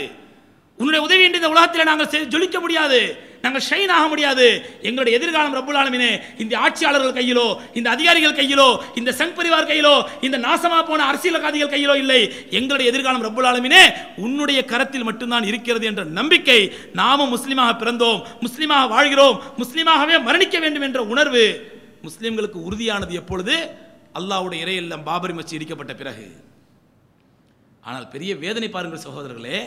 Speaker 2: உன்னுடைய உதவி இந்த உலகத்தில் நாங்கள் ஜொலிக்க முடியாது நாங்கள் ஷைன் ஆக முடியாது எங்களுடைய எதிர்காலம் ரப்புலாலமினே இந்த ஆட்சியாளர்கள் கையிலோ இந்த அதிகாரிகள் கையிலோ இந்த சங் பரிவார் கையிலோ இந்த நாசமா போன அரசியல்வாதிகள் கையிலோ இல்லை எங்களுடைய எதிர்காலம் ரப்புலாலமினே உன்னுடைய கரத்தில் மட்டும்தான் இருக்கிறது என்ற நம்பிக்கை நாமும் முஸ்லீமாக பிறந்தோம் முஸ்லீமாக வாழ்கிறோம் முஸ்லீமாகவே மரணிக்க வேண்டும் என்ற உணர்வு முஸ்லீம்களுக்கு உறுதியானது எப்பொழுது அல்லாவுடைய இறையெல்லாம் பாபரி மச்சி இடிக்கப்பட்ட பிறகு ஆனால் பெரிய வேதனை பாருங்கள் சகோதரர்களே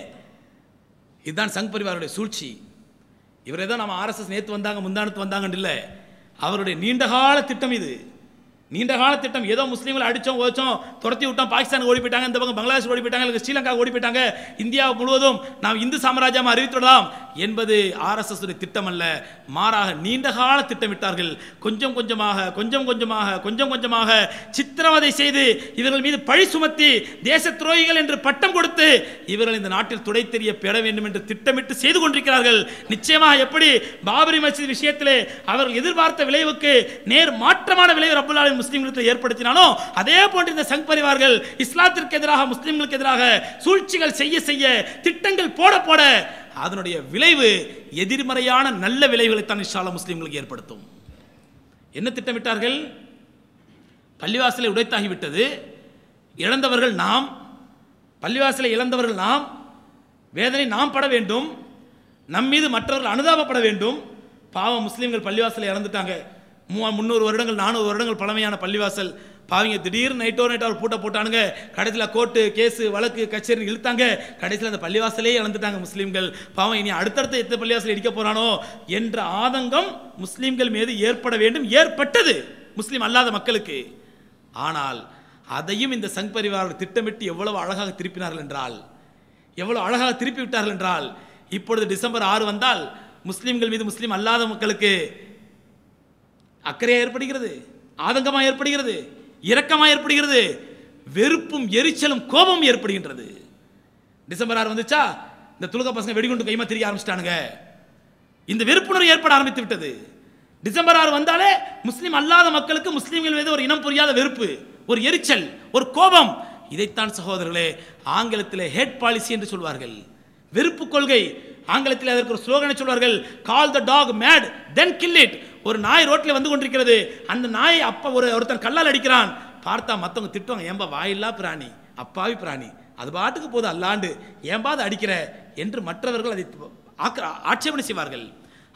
Speaker 2: இதுதான் சங் பரிவாருடைய சூழ்ச்சி இவரே தான் நம்ம ஆர்எஸ்எஸ் நேற்று வந்தாங்க முந்தானத்து வந்தாங்கன்னு இல்லை அவருடைய நீண்டகால திட்டம் இது நீண்டகால திட்டம் ஏதோ முஸ்லீம்களை அடித்தோம் ஓச்சோம் துரத்தி விட்டோம் பாகிஸ்தானுக்கு ஓடி போயிட்டாங்க இந்த பக்கம் பங்களாதேஷ் ஓடி போயிட்டாங்க ஸ்ரீலங்கா ஓடி போயிட்டாங்க இந்தியா முழுவதும் நாம் இந்து சாம்ராஜ்யமாக அறிவித்துடலாம் என்பது ஆர்எஸ்எஸ் திட்டம் அல்ல மாறாக நீண்ட கால திட்டமிட்டார்கள் கொஞ்சம் கொஞ்சமாக கொஞ்சம் கொஞ்சமாக கொஞ்சம் கொஞ்சமாக சித்திரவதை செய்து இவர்கள் மீது பழி சுமத்தி தேச துரோகிகள் என்று பட்டம் கொடுத்து இவர்கள் இந்த நாட்டில் துடை தெரிய பெற வேண்டும் என்று திட்டமிட்டு செய்து கொண்டிருக்கிறார்கள் நிச்சயமாக எப்படி பாபரி மசீத் விஷயத்திலே அவர்கள் எதிர்பார்த்த விளைவுக்கு நேர் மாற்றமான விளைவு அப்துல்லாவின் முஸ்லீம்களுக்கு ஏற்படுத்தினாலும் அதே போன்ற இந்த சங் பரிவார்கள் இஸ்லாத்திற்கு எதிராக முஸ்லீம்களுக்கு எதிராக சூழ்ச்சிகள் செய்ய செய்ய திட்டங்கள் போட போட அதனுடைய விளைவு எதிர்மறையான நல்ல விளைவுகளைத்தான் இஷாலா முஸ்லீம்களுக்கு ஏற்படுத்தும் என்ன திட்டமிட்டார்கள் பள்ளிவாசலை உடைத்தாகிவிட்டது இழந்தவர்கள் நாம் பள்ளிவாசலை இழந்தவர்கள் நாம் வேதனை நாம் பட வேண்டும் நம் மீது மற்றவர்கள் அனுதாபப்பட வேண்டும் பாவம் முஸ்லீம்கள் பள்ளிவாசலை இறந்துட்டாங்க முன்னூறு முந்நூறு வருடங்கள் நானூறு வருடங்கள் பழமையான பள்ளிவாசல் பாவங்க திடீர்னு நைட்டோ நைட்டோ பூட்டை போட்டானுங்க கடைசியில் கோர்ட்டு கேஸு வழக்கு கச்சேரின்னு இழுத்தாங்க கடைசியில் அந்த பள்ளிவாசலே இழந்துட்டாங்க முஸ்லீம்கள் பாவம் இனி அடுத்தடுத்த எத்தனை பள்ளிவாசல் இடிக்க போகிறானோ என்ற ஆதங்கம் முஸ்லீம்கள் மீது ஏற்பட வேண்டும் ஏற்பட்டது முஸ்லீம் அல்லாத மக்களுக்கு ஆனால் அதையும் இந்த சங் பரிவாரர் திட்டமிட்டு எவ்வளவு அழகாக திருப்பினார்கள் என்றால் எவ்வளவு அழகாக திருப்பி விட்டார்கள் என்றால் இப்பொழுது டிசம்பர் ஆறு வந்தால் முஸ்லீம்கள் மீது முஸ்லீம் அல்லாத மக்களுக்கு அக்கறையாக ஏற்படுகிறது ஆதங்கமாக ஏற்படுகிறது இரக்கமாக ஏற்படுகிறது வெறுப்பும் எரிச்சலும் கோபம் ஏற்படுகின்றது டிசம்பர் ஆறு வந்துச்சா இந்த துலக பசங்க வெடிகுண்டு கைமா தெரிய ஆரம்பிச்சிட்டானுங்க இந்த வெறுப்புணர்வு ஏற்பட ஆரம்பித்து விட்டது டிசம்பர் ஆறு வந்தாலே முஸ்லீம் அல்லாத மக்களுக்கு முஸ்லீம்கள் மீது ஒரு இனம் புரியாத வெறுப்பு ஒரு எரிச்சல் ஒரு கோபம் இதைத்தான் சகோதரர்களே ஆங்கிலத்தில் ஹேட் பாலிசி என்று சொல்வார்கள் வெறுப்பு கொள்கை ஆங்கிலத்தில் அதற்கு ஒரு ஸ்லோகனை சொல்வார்கள் call the dog mad then kill it ஒரு நாய் ரோட்டில் வந்து கொண்டிருக்கிறது அந்த நாய் அப்பா ஒரு ஒருத்தன் கல்லால் அடிக்கிறான் பார்த்தா மற்றவங்க திட்டுவாங்க ஏன்பா வாயில்லா பிராணி அப்பாவி பிராணி அது பாட்டுக்கு போது அல்லாண்டு ஏன்பா அதை அடிக்கிற என்று மற்றவர்கள் அதை ஆட்சேபனை செய்வார்கள்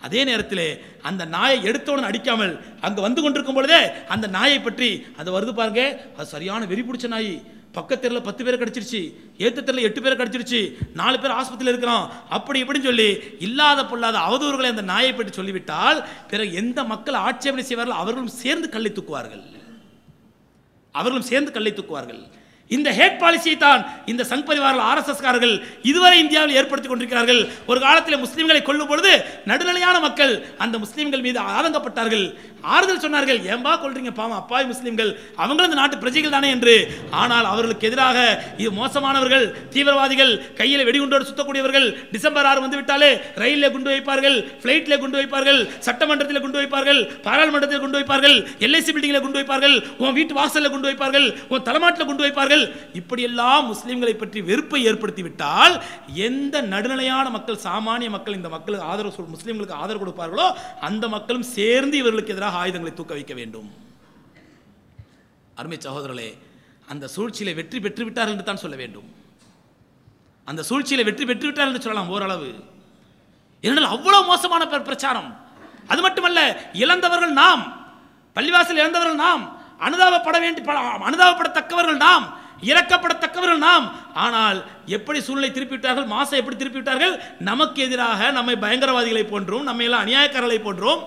Speaker 2: அதே நேரத்தில் அந்த நாயை எடுத்தவுடன் அடிக்காமல் அங்கே வந்து கொண்டிருக்கும் பொழுதே அந்த நாயை பற்றி அதை வருது பாருங்க அது சரியான வெறி பிடிச்ச நாய் பக்கத்தில் பத்து பேர் கிடச்சிருச்சு ஏத்தத்தில் எட்டு பேர் கிடச்சிருச்சு நாலு பேர் ஆஸ்பத்திரியில் இருக்கிறோம் அப்படி இப்படின்னு சொல்லி இல்லாத பொல்லாத அவதூறுகளை அந்த நாயை பற்றி சொல்லிவிட்டால் பிறகு எந்த மக்கள் ஆட்சேபனை செய்வார்கள் அவர்களும் சேர்ந்து கள்ளை தூக்குவார்கள் அவர்களும் சேர்ந்து கள்ளை தூக்குவார்கள் இந்த ஹேட் பாலிசியை தான் இந்த சங் பரிவார்கள் ஆர்எஸ்எஸ்காரர்கள் இதுவரை இந்தியாவில் ஏற்படுத்தி கொண்டிருக்கிறார்கள் ஒரு காலத்தில் முஸ்லீம்களை கொள்ளும் பொழுது நடுநிலையான மக்கள் அந்த முஸ்லீம்கள் மீது ஆதங்கப்பட்டார்கள் ஆறுதல் சொன்னார்கள் ஏம்பா கொள்றீங்க பாவம் அப்பாவி முஸ்லீம்கள் அவங்களும் இந்த நாட்டு பிரஜைகள் தானே என்று ஆனால் அவர்களுக்கு எதிராக இது மோசமானவர்கள் தீவிரவாதிகள் கையில் வெடிகுண்டோடு சுத்தக்கூடியவர்கள் டிசம்பர் ஆறு வந்து விட்டாலே ரயிலில் குண்டு வைப்பார்கள் ஃப்ளைட்டில் குண்டு வைப்பார்கள் சட்டமன்றத்தில் குண்டு வைப்பார்கள் பாராளுமன்றத்தில் குண்டு வைப்பார்கள் எல்ஐசி பில்டிங்கில் குண்டு வைப்பார்கள் உன் வீட்டு வாசலில் குண்டு வைப்பார்கள் உன் தலைமாட்டில் குண்டு வைப்பார்கள் செய்தல் இப்படியெல்லாம் முஸ்லீம்களை பற்றி வெறுப்பை ஏற்படுத்திவிட்டால் எந்த நடுநிலையான மக்கள் சாமானிய மக்கள் இந்த மக்களுக்கு ஆதரவு முஸ்லீம்களுக்கு ஆதரவு கொடுப்பார்களோ அந்த மக்களும் சேர்ந்து இவர்களுக்கு எதிராக ஆயுதங்களை தூக்க வைக்க வேண்டும் அருமை சகோதரர்களே அந்த சூழ்ச்சியில் வெற்றி பெற்று விட்டார் என்று தான் சொல்ல வேண்டும் அந்த சூழ்ச்சியில் வெற்றி பெற்று விட்டார் என்று சொல்லலாம் ஓரளவு ஏனென்றால் அவ்வளோ மோசமான பிரச்சாரம் அது மட்டுமல்ல இழந்தவர்கள் நாம் பள்ளிவாசல் இழந்தவர்கள் நாம் அனுதாபப்பட வேண்டி அனுதாபப்படத்தக்கவர்கள் நாம் இறக்கப்படத்தக்கவர்கள் நாம் ஆனால் எப்படி சூழ்நிலை திருப்பிவிட்டார்கள் மாசை எப்படி திருப்பிவிட்டார்கள் நமக்கு எதிராக நம்மை பயங்கரவாதிகளை போன்றோம் நம்ம எல்லாம் அநியாயக்காரர்களை போன்றோம்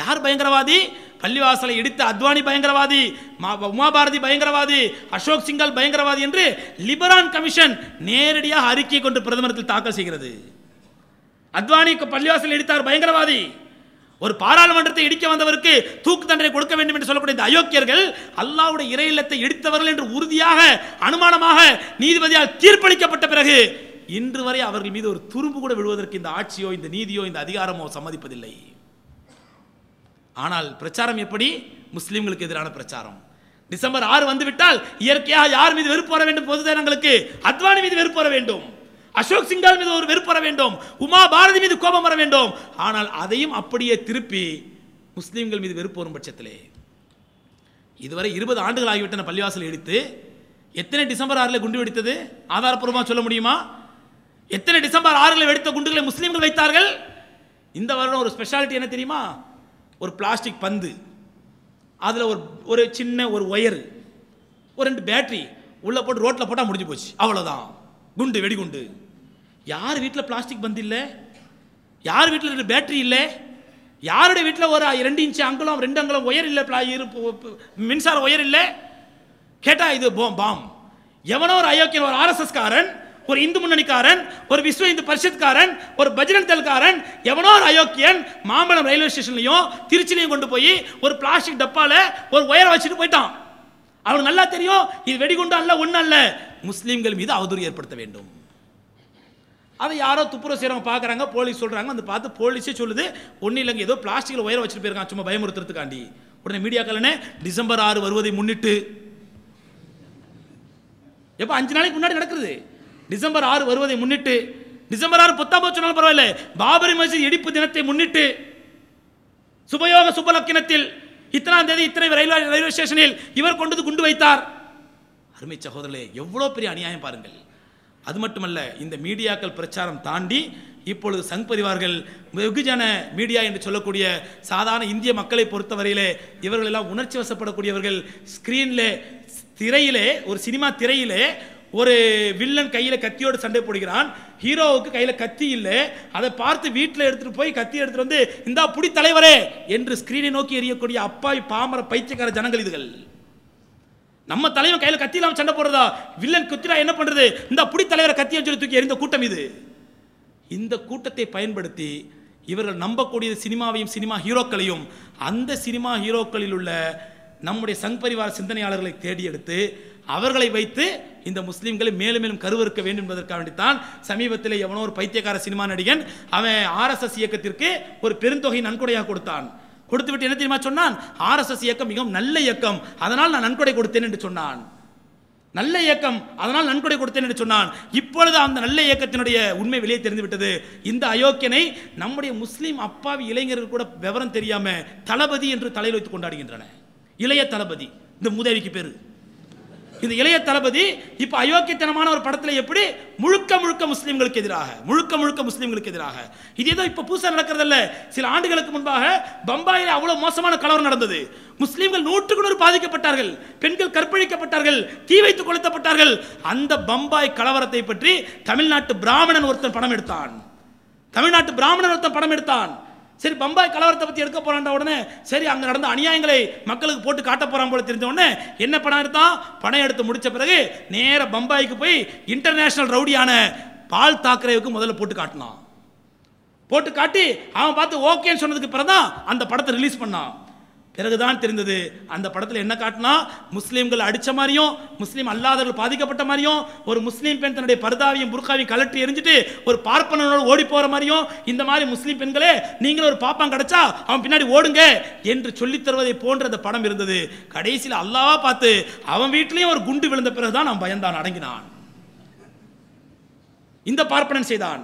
Speaker 2: யார் பயங்கரவாதி பள்ளிவாசலை இடித்த அத்வானி பயங்கரவாதி உமாபாரதி பயங்கரவாதி அசோக் சிங்கால் பயங்கரவாதி என்று லிபரான் கமிஷன் நேரடியாக அறிக்கை கொண்டு பிரதமரத்தில் தாக்கல் செய்கிறது அத்வானி பள்ளிவாசல் எடுத்தார் பயங்கரவாதி ஒரு பாராளுமன்றத்தை இடிக்க வந்தவருக்கு தூக்கு தண்டனை கொடுக்க வேண்டும் என்று சொல்லக்கூடிய இந்த அயோக்கியர்கள் அல்லாவுடைய இறை இல்லத்தை இடித்தவர்கள் என்று உறுதியாக அனுமானமாக நீதிபதியால் தீர்ப்பளிக்கப்பட்ட பிறகு இன்று வரை அவர்கள் மீது ஒரு துரும்பு கூட விழுவதற்கு இந்த ஆட்சியோ இந்த நீதியோ இந்த அதிகாரமோ சம்மதிப்பதில்லை ஆனால் பிரச்சாரம் எப்படி முஸ்லீம்களுக்கு எதிரான பிரச்சாரம் டிசம்பர் ஆறு வந்துவிட்டால் இயற்கையாக யார் மீது வெறுப்பு வர வேண்டும் பொது ஜனங்களுக்கு அத்வானி மீது வெறுப்பு வர வேண்டும் அசோக் சிங்கால் மீது ஒரு வெறுப்பு வர வேண்டும் உமா பாரதி மீது கோபம் வர வேண்டும் ஆனால் அதையும் அப்படியே திருப்பி முஸ்லீம்கள் மீது வெறுப்பு வரும் பட்சத்திலே இதுவரை இருபது ஆண்டுகள் ஆகிவிட்டன பள்ளிவாசல் எடுத்து எத்தனை டிசம்பர் ஆறில் குண்டு வெடித்தது ஆதாரப்பூர்வமாக சொல்ல முடியுமா எத்தனை டிசம்பர் ஆறில் வெடித்த குண்டுகளை முஸ்லீம்கள் வைத்தார்கள் இந்த வருடம் ஒரு ஸ்பெஷாலிட்டி என்ன தெரியுமா ஒரு பிளாஸ்டிக் பந்து அதில் ஒரு ஒரு சின்ன ஒரு ஒயர் ஒரு ரெண்டு பேட்ரி உள்ளே போட்டு ரோட்டில் போட்டால் முடிஞ்சு போச்சு அவ்வளோதான் குண்டு வெடிகுண்டு யார் வீட்டில் பிளாஸ்டிக் பந்து இல்லை யார் வீட்டில் ரெண்டு பேட்ரி இல்லை யாருடைய வீட்டில் ஒரு ரெண்டு இன்ச்சு அங்கலம் ரெண்டு அங்கலம் ஒயர் இல்லை மின்சார ஒயர் இல்லை கேட்டால் இது போம் பாம் எவனோ ஒரு அயோக்கியன் ஒரு ஆர்எஸ்எஸ்காரன் ஒரு இந்து முன்னணிக்காரன் ஒரு விஸ்வ இந்து பரிஷத்காரன் ஒரு பஜ்ரங் தல்காரன் எவனோ ஒரு அயோக்கியன் மாம்பழம் ரயில்வே ஸ்டேஷன்லையும் திருச்சிலையும் கொண்டு போய் ஒரு பிளாஸ்டிக் டப்பாவில் ஒரு ஒயரை வச்சுட்டு போயிட்டான் அவனுக்கு நல்லா தெரியும் இது வெடிகுண்டு அல்ல ஒன்றும் அல்ல முஸ்லீம்கள் மீது அவதூறு ஏற்படுத்த வேண்டும் அதை யாரோ துப்புரவு செய்கிறவங்க பார்க்குறாங்க போலீஸ் சொல்கிறாங்க அந்த பார்த்து போலீஸே சொல்லுது ஒன்றும் இல்லைங்க ஏதோ பிளாஸ்டிக்கில் ஒயரை வச்சுட்டு போயிருக்கான் சும்மா பயமுறுத்துறதுக்காண்டி உடனே மீடியாக்களே டிசம்பர் ஆறு வருவதை முன்னிட்டு எப்போ அஞ்சு நாளைக்கு முன்னாடி நடக்கிறது டிசம்பர் ஆறு வருவதை முன்னிட்டு டிசம்பர் ஆறு பத்தாம் சொன்னாலும் பரவாயில்ல பாபரி மசித் இடிப்பு தினத்தை முன்னிட்டு சுபயோக சுபலக்கினத்தில் இத்தனாம் தேதி இத்தனை ரயில்வே ரயில்வே ஸ்டேஷனில் இவர் கொண்டு குண்டு வைத்தார் அருமை சகோதரே எவ்வளோ பெரிய அநியாயம் பாருங்கள் அது மட்டுமல்ல இந்த மீடியாக்கள் பிரச்சாரம் தாண்டி இப்பொழுது சங் பரிவார்கள் வெகுஜன மீடியா என்று சொல்லக்கூடிய சாதாரண இந்திய மக்களை பொறுத்தவரையிலே இவர்கள் எல்லாம் உணர்ச்சி வசப்படக்கூடியவர்கள் ஸ்க்ரீனில் திரையிலே ஒரு சினிமா திரையிலே ஒரு வில்லன் கையில் கத்தியோடு சண்டை போடுகிறான் ஹீரோவுக்கு கையில் கத்தி இல்லை அதை பார்த்து வீட்டில் எடுத்துகிட்டு போய் கத்தி எடுத்துகிட்டு வந்து இந்தா புடி தலைவரே என்று ஸ்க்ரீனை நோக்கி எரியக்கூடிய அப்பாய் பாமர பைத்தியக்கார ஜனங்கள் இதுகள் நம்ம தலைவன் கையில் கத்தி இல்லாமல் சண்டை போடுறதா வில்லன் குத்திரா என்ன பண்ணுறது இந்த புடி தலைவரை கத்தி சொல்லி தூக்கி எரிந்த கூட்டம் இது இந்த கூட்டத்தை பயன்படுத்தி இவர்கள் நம்பக்கூடிய சினிமாவையும் சினிமா ஹீரோக்களையும் அந்த சினிமா ஹீரோக்களில் உள்ள நம்முடைய சங் பரிவார சிந்தனையாளர்களை தேடி எடுத்து அவர்களை வைத்து இந்த முஸ்லீம்களை மேலும் மேலும் கருவறுக்க வேண்டும் என்பதற்காக வேண்டித்தான் சமீபத்தில் எவனோ ஒரு பைத்தியக்கார சினிமா நடிகன் அவன் ஆர்எஸ்எஸ் இயக்கத்திற்கு ஒரு பெருந்தொகை நன்கொடையாக கொடுத்தான் கொடுத்து விட்டு என்ன தெரியுமா சொன்னான் ஆர்எஸ்எஸ் இயக்கம் மிகவும் நல்ல இயக்கம் அதனால் நான் நன்கொடை கொடுத்தேன் என்று சொன்னான் நல்ல இயக்கம் அதனால் நன்கொடை கொடுத்தேன் என்று சொன்னான் இப்பொழுது அந்த நல்ல இயக்கத்தினுடைய உண்மை வெளியே தெரிந்து விட்டது இந்த அயோக்கியனை நம்முடைய முஸ்லீம் அப்பாவி இளைஞர்கள் கூட விவரம் தெரியாம தளபதி என்று தலையில் வைத்து கொண்டாடுகின்றன இளைய தளபதி இந்த மூதேவிக்கு பேர் இந்த இளைய தளபதி இப்போ அயோக்கியத்தனமான ஒரு படத்தில் எப்படி முழுக்க முழுக்க முஸ்லீம்களுக்கு எதிராக முழுக்க முழுக்க முஸ்லீம்களுக்கு எதிராக இது ஏதோ இப்போ புதுசாக நடக்கிறதில்ல சில ஆண்டுகளுக்கு முன்பாக பம்பாயில் அவ்வளோ மோசமான கலவரம் நடந்தது முஸ்லீம்கள் நூற்றுக்கு நூறு பாதிக்கப்பட்டார்கள் பெண்கள் கற்பழிக்கப்பட்டார்கள் தீ வைத்து கொளுத்தப்பட்டார்கள் அந்த பம்பாய் கலவரத்தை பற்றி தமிழ்நாட்டு பிராமணன் ஒருத்தன் படம் எடுத்தான் தமிழ்நாட்டு பிராமணன் ஒருத்தன் படம் எடுத்தான் சரி பம்பாய் கலவரத்தை பற்றி எடுக்க போகிறான்ற உடனே சரி அங்கே நடந்த அநியாயங்களை மக்களுக்கு போட்டு காட்ட போகிறான் போல தெரிஞ்ச உடனே என்ன படம் எடுத்தான் பணம் எடுத்து முடித்த பிறகு நேர பம்பாய்க்கு போய் இன்டர்நேஷ்னல் ரவுடியான பால் தாக்கரேவுக்கு முதல்ல போட்டு காட்டினான் போட்டு காட்டி அவன் பார்த்து ஓகேன்னு சொன்னதுக்கு பிறகு தான் அந்த படத்தை ரிலீஸ் பண்ணான் பிறகுதான் தெரிந்தது அந்த படத்தில் என்ன காட்டினா முஸ்லீம்கள் அடித்த மாதிரியும் முஸ்லீம் அல்லாதவர்கள் பாதிக்கப்பட்ட மாதிரியும் ஒரு முஸ்லீம் பெண் தன்னுடைய பர்தாவையும் புர்காவையும் கலட்டி எரிஞ்சுட்டு ஒரு பார்ப்பனோடு ஓடி போகிற மாதிரியும் இந்த மாதிரி முஸ்லீம் பெண்களே நீங்களும் ஒரு பாப்பான் கிடச்சா அவன் பின்னாடி ஓடுங்க என்று சொல்லித் தருவதை போன்ற அந்த படம் இருந்தது கடைசியில் அல்லாவா பார்த்து அவன் வீட்டிலையும் ஒரு குண்டு விழுந்த பிறகுதான் அவன் பயந்தான் அடங்கினான் இந்த பார்ப்பனன் செய்தான்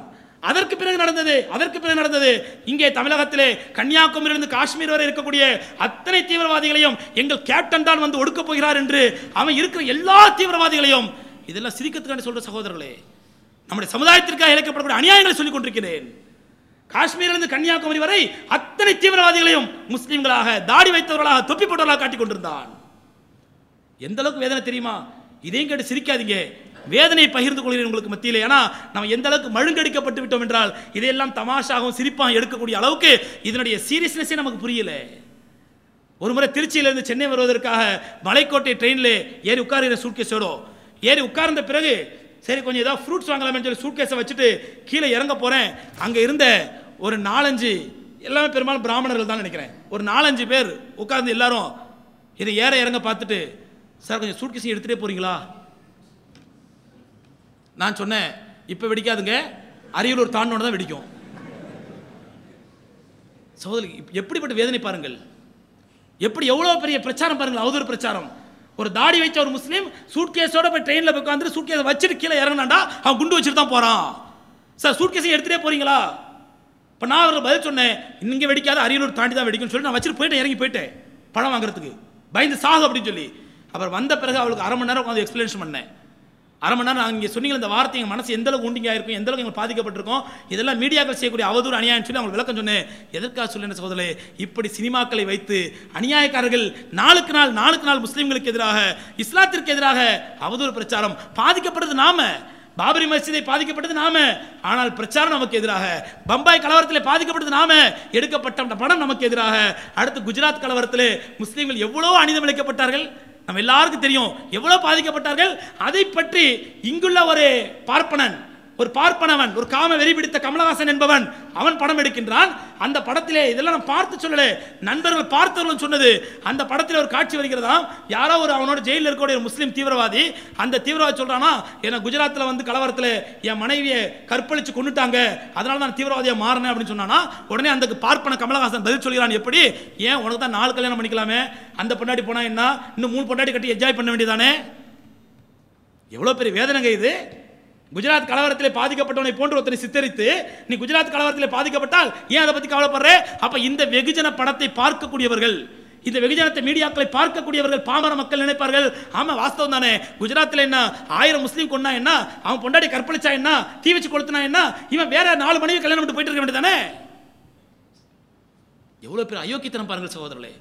Speaker 2: அதற்கு பிறகு நடந்தது அதற்கு பிறகு நடந்தது இங்கே தமிழகத்திலே கன்னியாகுமரியிலிருந்து காஷ்மீர் வரை இருக்கக்கூடிய அத்தனை தீவிரவாதிகளையும் எங்கள் கேப்டன் தான் வந்து ஒடுக்கப் போகிறார் என்று அவன் இருக்கிற எல்லா தீவிரவாதிகளையும் இதெல்லாம் சிரிக்கிறதுக்காண்டி சொல்கிற சகோதரர்களே நம்முடைய சமுதாயத்திற்காக இழைக்கப்படக்கூடிய அநியாயங்களை சொல்லிக் கொண்டிருக்கிறேன் காஷ்மீரிலிருந்து கன்னியாகுமரி வரை அத்தனை தீவிரவாதிகளையும் முஸ்லீம்களாக தாடி வைத்தவர்களாக தொப்பி போட்டவர்களாக காட்டிக் கொண்டிருந்தான் எந்த அளவுக்கு வேதனை தெரியுமா இதையும் கேட்டு சிரிக்காதீங்க வேதனையை பகிர்ந்து கொள்கிறேன் உங்களுக்கு மத்தியில் ஏன்னா நம்ம எந்த அளவுக்கு மழுங்கடிக்கப்பட்டு விட்டோம் என்றால் இதையெல்லாம் தமாஷாகவும் சிரிப்பாக எடுக்கக்கூடிய அளவுக்கு இதனுடைய சீரியஸ்னஸே நமக்கு புரியல ஒரு முறை திருச்சியிலேருந்து சென்னை வருவதற்காக மலைக்கோட்டை ட்ரெயினில் ஏறி உட்காருகிற சூட்கேஸோடோ ஏறி உட்கார்ந்த பிறகு சரி கொஞ்சம் ஏதாவது ஃப்ரூட்ஸ் வாங்கலாமே சொல்லி சூட்கேஸை வச்சுட்டு கீழே இறங்க போகிறேன் அங்கே இருந்த ஒரு நாலஞ்சு எல்லாமே பெரும்பாலும் பிராமணர்கள் தான் நினைக்கிறேன் ஒரு நாலஞ்சு பேர் உட்கார்ந்து எல்லாரும் இதை ஏற இறங்க பார்த்துட்டு சார் கொஞ்சம் சூட்கேஸையும் எடுத்துகிட்டே போகிறீங்களா நான் சொன்னேன் இப்போ வெடிக்காதுங்க அரியலூர் தாண்டோட தான் வெடிக்கும் சோதரி எப்படிப்பட்ட வேதனை பாருங்கள் எப்படி எவ்வளோ பெரிய பிரச்சாரம் பாருங்கள் அவதூறு பிரச்சாரம் ஒரு தாடி வச்ச ஒரு முஸ்லீம் சூட்கேஸோட போய் ட்ரெயினில் போய் உட்காந்து சூட்கேஸை வச்சுட்டு கீழே இறங்கினாண்டா அவன் குண்டு வச்சுட்டு தான் போகிறான் சார் சூட்கேஸையும் எடுத்துகிட்டே போகிறீங்களா இப்போ நான் அவர்கள் பதில் சொன்னேன் இங்கே வெடிக்காத அரியலூர் தாண்டி தான் வெடிக்கும்னு சொல்லி நான் வச்சுட்டு போயிட்டேன் இறங்கி போயிட்டேன் பழம் வாங்குறதுக்கு பயந்து சாகு அப்படின்னு சொல்லி அப்புறம் வந்த பிறகு அவளுக்கு அரை மணி நேரம் உட்காந்து எக்ஸ்பிளேஷன் பண்ணேன் அரை மணி நேரம் நாங்கள் இங்கே சொன்னீங்க இந்த வார்த்தை எங்கள் மனசு எந்தளவுக்கு உண்டிங்காக இருக்கும் எந்தளவுக்கு எங்களுக்கு பாதிக்கப்பட்டிருக்கும் இதெல்லாம் மீடியாக்கள் செய்யக்கூடிய அவதூறு அநியாயம்னு சொல்லி அவங்களுக்கு விளக்கம் சொன்னேன் எதற்காக என்ன சகோதரே இப்படி சினிமாக்களை வைத்து அநியாயக்காரர்கள் நாளுக்கு நாள் நாளுக்கு நாள் முஸ்லீம்களுக்கு எதிராக இஸ்லாத்திற்கு எதிராக அவதூறு பிரச்சாரம் பாதிக்கப்படுறது நாம பாபரி மசிதை பாதிக்கப்பட்டது நாம ஆனால் பிரச்சாரம் நமக்கு எதிராக பம்பாய் கலவரத்தில் பாதிக்கப்பட்டது நாம எடுக்கப்பட்ட படம் நமக்கு எதிராக அடுத்து குஜராத் கலவரத்தில் முஸ்லீம்கள் எவ்வளோ அனிதமளிக்கப்பட்டார்கள் நம்ம எல்லாருக்கும் தெரியும் எவ்வளோ பாதிக்கப்பட்டார்கள் அதை பற்றி இங்குள்ள ஒரு பார்ப்பனன் ஒரு பார்ப்பனவன் ஒரு காம வெறி பிடித்த கமலஹாசன் என்பவன் அவன் படம் எடுக்கின்றான் அந்த படத்திலே இதெல்லாம் நான் பார்த்து சொல்லல நண்பர்கள் பார்த்தவர்களும் சொன்னது அந்த படத்தில் ஒரு காட்சி வருகிறதா யாரோ ஒரு அவனோட ஜெயிலில் இருக்கக்கூடிய முஸ்லீம் தீவிரவாதி அந்த தீவிரவாதி சொல்றானா என்னை குஜராத்தில் வந்து கலவரத்தில் என் மனைவியை கற்பழித்து கொண்டுட்டாங்க அதனால நான் தீவிரவாதியாக மாறினேன் அப்படின்னு சொன்னானா உடனே அந்த பார்ப்பன கமலஹாசன் பதில் சொல்கிறான் எப்படி ஏன் உனக்கு தான் நாலு கல்யாணம் பண்ணிக்கலாமே அந்த பொண்டாடி போனால் என்ன இன்னும் மூணு பொண்டாட்டி கட்டி என்ஜாய் பண்ண வேண்டியதானே எவ்வளோ பெரிய வேதனைங்க இது குஜராத் கலவரத்தில் பாதிக்கப்பட்டவனை போன்று ஒருத்தனை சித்தரித்து நீ குஜராத் கலவரத்தில் பாதிக்கப்பட்டால் ஏன் அதை பற்றி கவலைப்படுற அப்போ இந்த வெகுஜன படத்தை பார்க்கக்கூடியவர்கள் இந்த வெகுஜனத்தை மீடியாக்களை பார்க்கக்கூடியவர்கள் பாமர மக்கள் நினைப்பார்கள் ஆமாம் வாஸ்தவம் தானே குஜராத்தில் என்ன ஆயிரம் முஸ்லீம் கொண்டா என்ன அவன் பொண்டாடி கற்பழிச்சா என்ன தீ வச்சு கொளுத்தினா என்ன இவன் வேற நாலு மணிக்கு கல்யாணம் பண்ணிட்டு போயிட்டு இருக்க வேண்டியதானே எவ்வளோ பேர் அயோக்கியத்தனம் பாருங்கள் சகோதரர்களே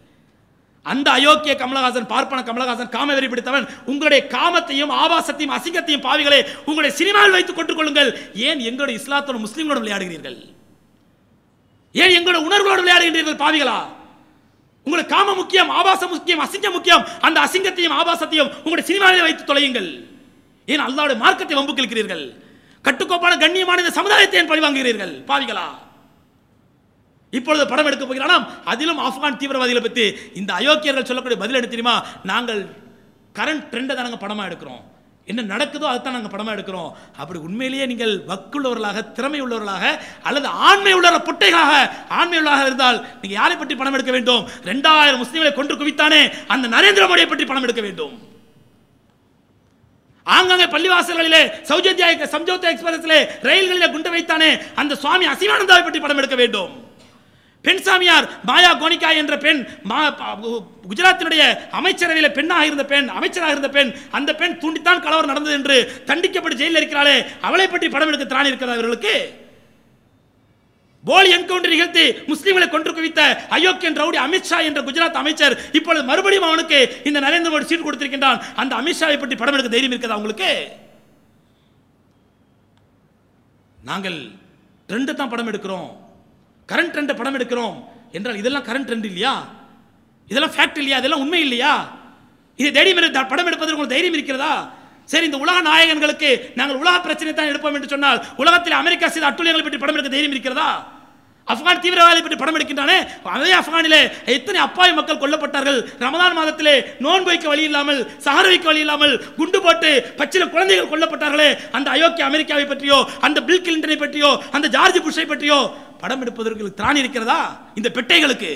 Speaker 2: அந்த அயோக்கிய கமலஹாசன் பார்ப்பன கமலஹாசன் வெறி பிடித்தவன் உங்களுடைய காமத்தையும் ஆபாசத்தையும் அசிங்கத்தையும் பாவிகளை உங்களுடைய சினிமாவில் வைத்துக் கொண்டு கொள்ளுங்கள் ஏன் எங்களுடைய இஸ்லாத்தோட முஸ்லீம்களோடு விளையாடுகிறீர்கள் ஏன் எங்களுடைய உணர்வோடு விளையாடுகின்றீர்கள் பாவிகளா உங்களுக்கு காம முக்கியம் ஆபாசம் முக்கியம் அசிங்கம் முக்கியம் அந்த அசிங்கத்தையும் ஆபாசத்தையும் உங்களுடைய சினிமாவில் வைத்து தொலையுங்கள் ஏன் அல்லாவுடைய மார்க்கத்தை வம்புக்கிழக்கிறீர்கள் கட்டுக்கோப்பான கண்ணியமான இந்த சமுதாயத்தை ஏன் பழிவாங்குகிறீர்கள் பாவிகளா இப்பொழுது படம் எடுக்க போகிறானாம் அதிலும் ஆப்கான் தீவிரவாதிகளை பற்றி இந்த அயோக்கியர்கள் சொல்லக்கூடிய பதில் எடுத்து தெரியுமா நாங்கள் கரண்ட் ட்ரெண்டை தான் நாங்கள் படமாக எடுக்கிறோம் என்ன நடக்குதோ தான் நாங்கள் படமாக எடுக்கிறோம் அப்படி உண்மையிலேயே நீங்கள் வக்குள்ளவர்களாக திறமை உள்ளவர்களாக அல்லது ஆண்மை உள்ள பொட்டைகளாக ஆண்மை உள்ளாக இருந்தால் நீங்கள் யாரை பற்றி படம் எடுக்க வேண்டும் ரெண்டாயிரம் முஸ்லீம்களை கொண்டு குவித்தானே அந்த நரேந்திர மோடியை பற்றி படம் எடுக்க வேண்டும் ஆங்காங்கே பள்ளிவாசல்களிலே சௌஜத்யா சம்ஜோதா எக்ஸ்பிரஸிலே ரயில்களிலே குண்டு வைத்தானே அந்த சுவாமி அசிவானந்தாவை பற்றி படம் எடுக்க வேண்டும் பெண் சாமியார் மாயா கோனிகா என்ற பெண் குஜராத்தினுடைய அமைச்சரவையில் பெண்ணாக இருந்த பெண் அமைச்சராக இருந்த பெண் அந்த பெண் தூண்டித்தான் கலவரம் நடந்தது என்று தண்டிக்கப்பட்டு ஜெயிலில் இருக்கிறாளே அவளை பற்றி படம் எடுக்க திராணி இருக்கிறது அவர்களுக்கு போலி என்கவுண்டர் நிகழ்த்தி முஸ்லீம்களை கொன்று குவித்த அயோக்கியன் ரவுடி அமித்ஷா என்ற குஜராத் அமைச்சர் இப்பொழுது மறுபடியும் அவனுக்கு இந்த நரேந்திர மோடி சீட் கொடுத்திருக்கின்றான் அந்த அமித்ஷாவை பற்றி படம் எடுக்க தைரியம் இருக்கிறதா அவங்களுக்கு நாங்கள் ட்ரெண்டு தான் படம் எடுக்கிறோம் கரண்ட் ட்ரெண்டை படம் எடுக்கிறோம் என்றால் இதெல்லாம் கரண்ட் ட்ரெண்ட் இல்லையா இதெல்லாம் ஃபேக்ட் இல்லையா இதெல்லாம் உண்மை இல்லையா இது தைரியம் படம் எடுப்பதற்கு உங்களுக்கு தைரியம் இருக்கிறதா சரி இந்த உலக நாயகன்களுக்கு நாங்கள் உலக பிரச்சனை தான் எடுப்போம் என்று சொன்னால் உலகத்தில் அமெரிக்கா செய்த அட்டுழியங்களை பற்றி படம் எடுக்க தைரியம் இருக்கிறதா ஆப்கான் தீவிரவாதி பற்றி படம் எடுக்கின்றானே அதே ஆப்கானிலே எத்தனை அப்பாவி மக்கள் கொல்லப்பட்டார்கள் ரமதான் மாதத்திலே நோன்பு வைக்க வழி இல்லாமல் சஹர் வைக்க வழி இல்லாமல் குண்டு போட்டு பச்சில குழந்தைகள் கொல்லப்பட்டார்களே அந்த அயோக்கிய அமெரிக்காவை பற்றியோ அந்த பில் கிளின்டனை பற்றியோ அந்த ஜார்ஜ் புஷை பற்றியோ படம் எடுப்பதற்கு திராணி இருக்கிறதா இந்த பெட்டைகளுக்கு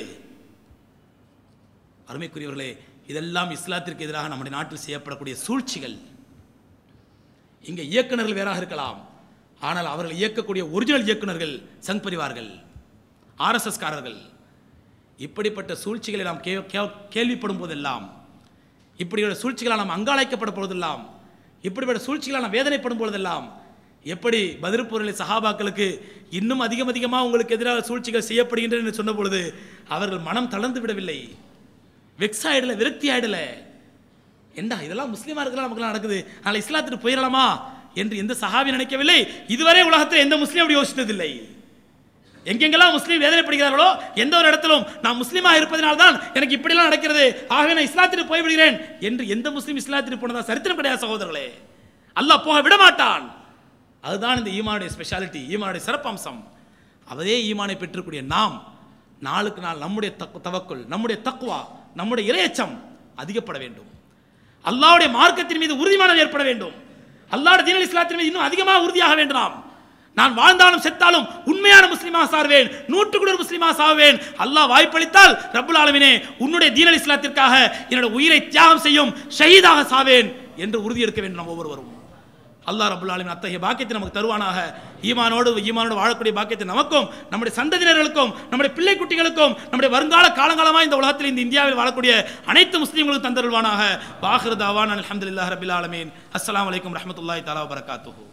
Speaker 2: அருமைக்குரியவர்களே இதெல்லாம் இஸ்லாத்திற்கு எதிராக நம்முடைய நாட்டில் செய்யப்படக்கூடிய சூழ்ச்சிகள் இங்கே இயக்குநர்கள் வேறாக இருக்கலாம் ஆனால் அவர்கள் இயக்கக்கூடிய ஒரிஜினல் இயக்குநர்கள் சங் பரிவார்கள் ஆர்எஸ்எஸ்காரர்கள் இப்படிப்பட்ட சூழ்ச்சிகளை நாம் கே கேள்விப்படும் போதெல்லாம் இப்படிப்பட்ட சூழ்ச்சிகளால் நாம் அங்காளிக்கப்படும் போதெல்லாம் இப்படிப்பட்ட சூழ்ச்சிகளால் நாம் வேதனைப்படும் போதெல்லாம் எப்படி பதிர்பூரில் சகாபாக்களுக்கு இன்னும் அதிகம் அதிகமாக உங்களுக்கு எதிராக சூழ்ச்சிகள் செய்யப்படுகின்றன சொன்ன பொழுது அவர்கள் மனம் தளர்ந்து விடவில்லை வெக்ஸ் ஆகிடல விரக்தி ஆகிடல என்ன இதெல்லாம் முஸ்லீமாக இருக்கலாம் நமக்குலாம் நடக்குது அதனால் இஸ்லாத்துக்கு போயிடலாமா என்று எந்த சகாவி நினைக்கவில்லை இதுவரை உலகத்தில் எந்த முஸ்லீம் அப்படி யோசித்ததில்லை எங்கெங்கெல்லாம் முஸ்லீம் வேதனைப்படுகிறார்களோ எந்த ஒரு இடத்திலும் நான் முஸ்லீமாக இருப்பதனால்தான் எனக்கு இப்படிலாம் நடக்கிறது ஆகவே நான் இஸ்லாத்திற்கு போய்விடுகிறேன் என்று எந்த முஸ்லீம் இஸ்லாத்திற்கு போனதா சரித்திரம் கிடையாது சகோதரர்களே அல்லாஹ் போக விடமாட்டான் அதுதான் இந்த ஈமானுடைய ஸ்பெஷாலிட்டி ஈமானுடைய சிறப்பம்சம் அதே ஈமானை பெற்றுக்கூடிய நாம் நாளுக்கு நாள் நம்முடைய தக் தவக்குள் நம்முடைய தக்குவா நம்முடைய இரையச்சம் அதிகப்பட வேண்டும் அல்லாவுடைய மார்க்கத்தின் மீது உறுதிமானம் ஏற்பட வேண்டும் அல்லாவுடைய தீனல் இஸ்லாத்தின் மீது இன்னும் அதிகமாக உறுதியாக வேண்டும் நான் வாழ்ந்தாலும் செத்தாலும் உண்மையான முஸ்லீமா சார்வேன் நூற்று ஒரு முஸ்லீமா சாவேன் அல்லாஹ் வாய்ப்பளித்தால் ரபுல் ஆலமினே உன்னுடைய தீன இஸ்லாத்திற்காக என்னோட உயிரை தியாகம் செய்யும் ஷஹீதாக சாவேன் என்று உறுதி எடுக்க வேண்டும் நம்ம ஒவ்வொருவரும் அல்லாஹ் ரபுல் ஆலமின் அத்தகைய பாக்கியத்தை நமக்கு தருவானாக ஈமானோடு ஈமானோடு வாழக்கூடிய பாக்கியத்தை நமக்கும் நம்முடைய சந்ததியினர்களுக்கும் நம்முடைய பிள்ளை குட்டிகளுக்கும் நம்முடைய வருங்கால காலங்காலமாக இந்த உலகத்தில் இந்த இந்தியாவில் வாழக்கூடிய அனைத்து முஸ்லீம்களுக்கும் தந்தருள்வானாக
Speaker 1: பாஹர் தாவான் அலமதுல்லா ரபுல் ஆலமின் அஸ்லாம் வலைக்கம் ரஹமத்துல்லாய் தாலா வரகாத்துஹூ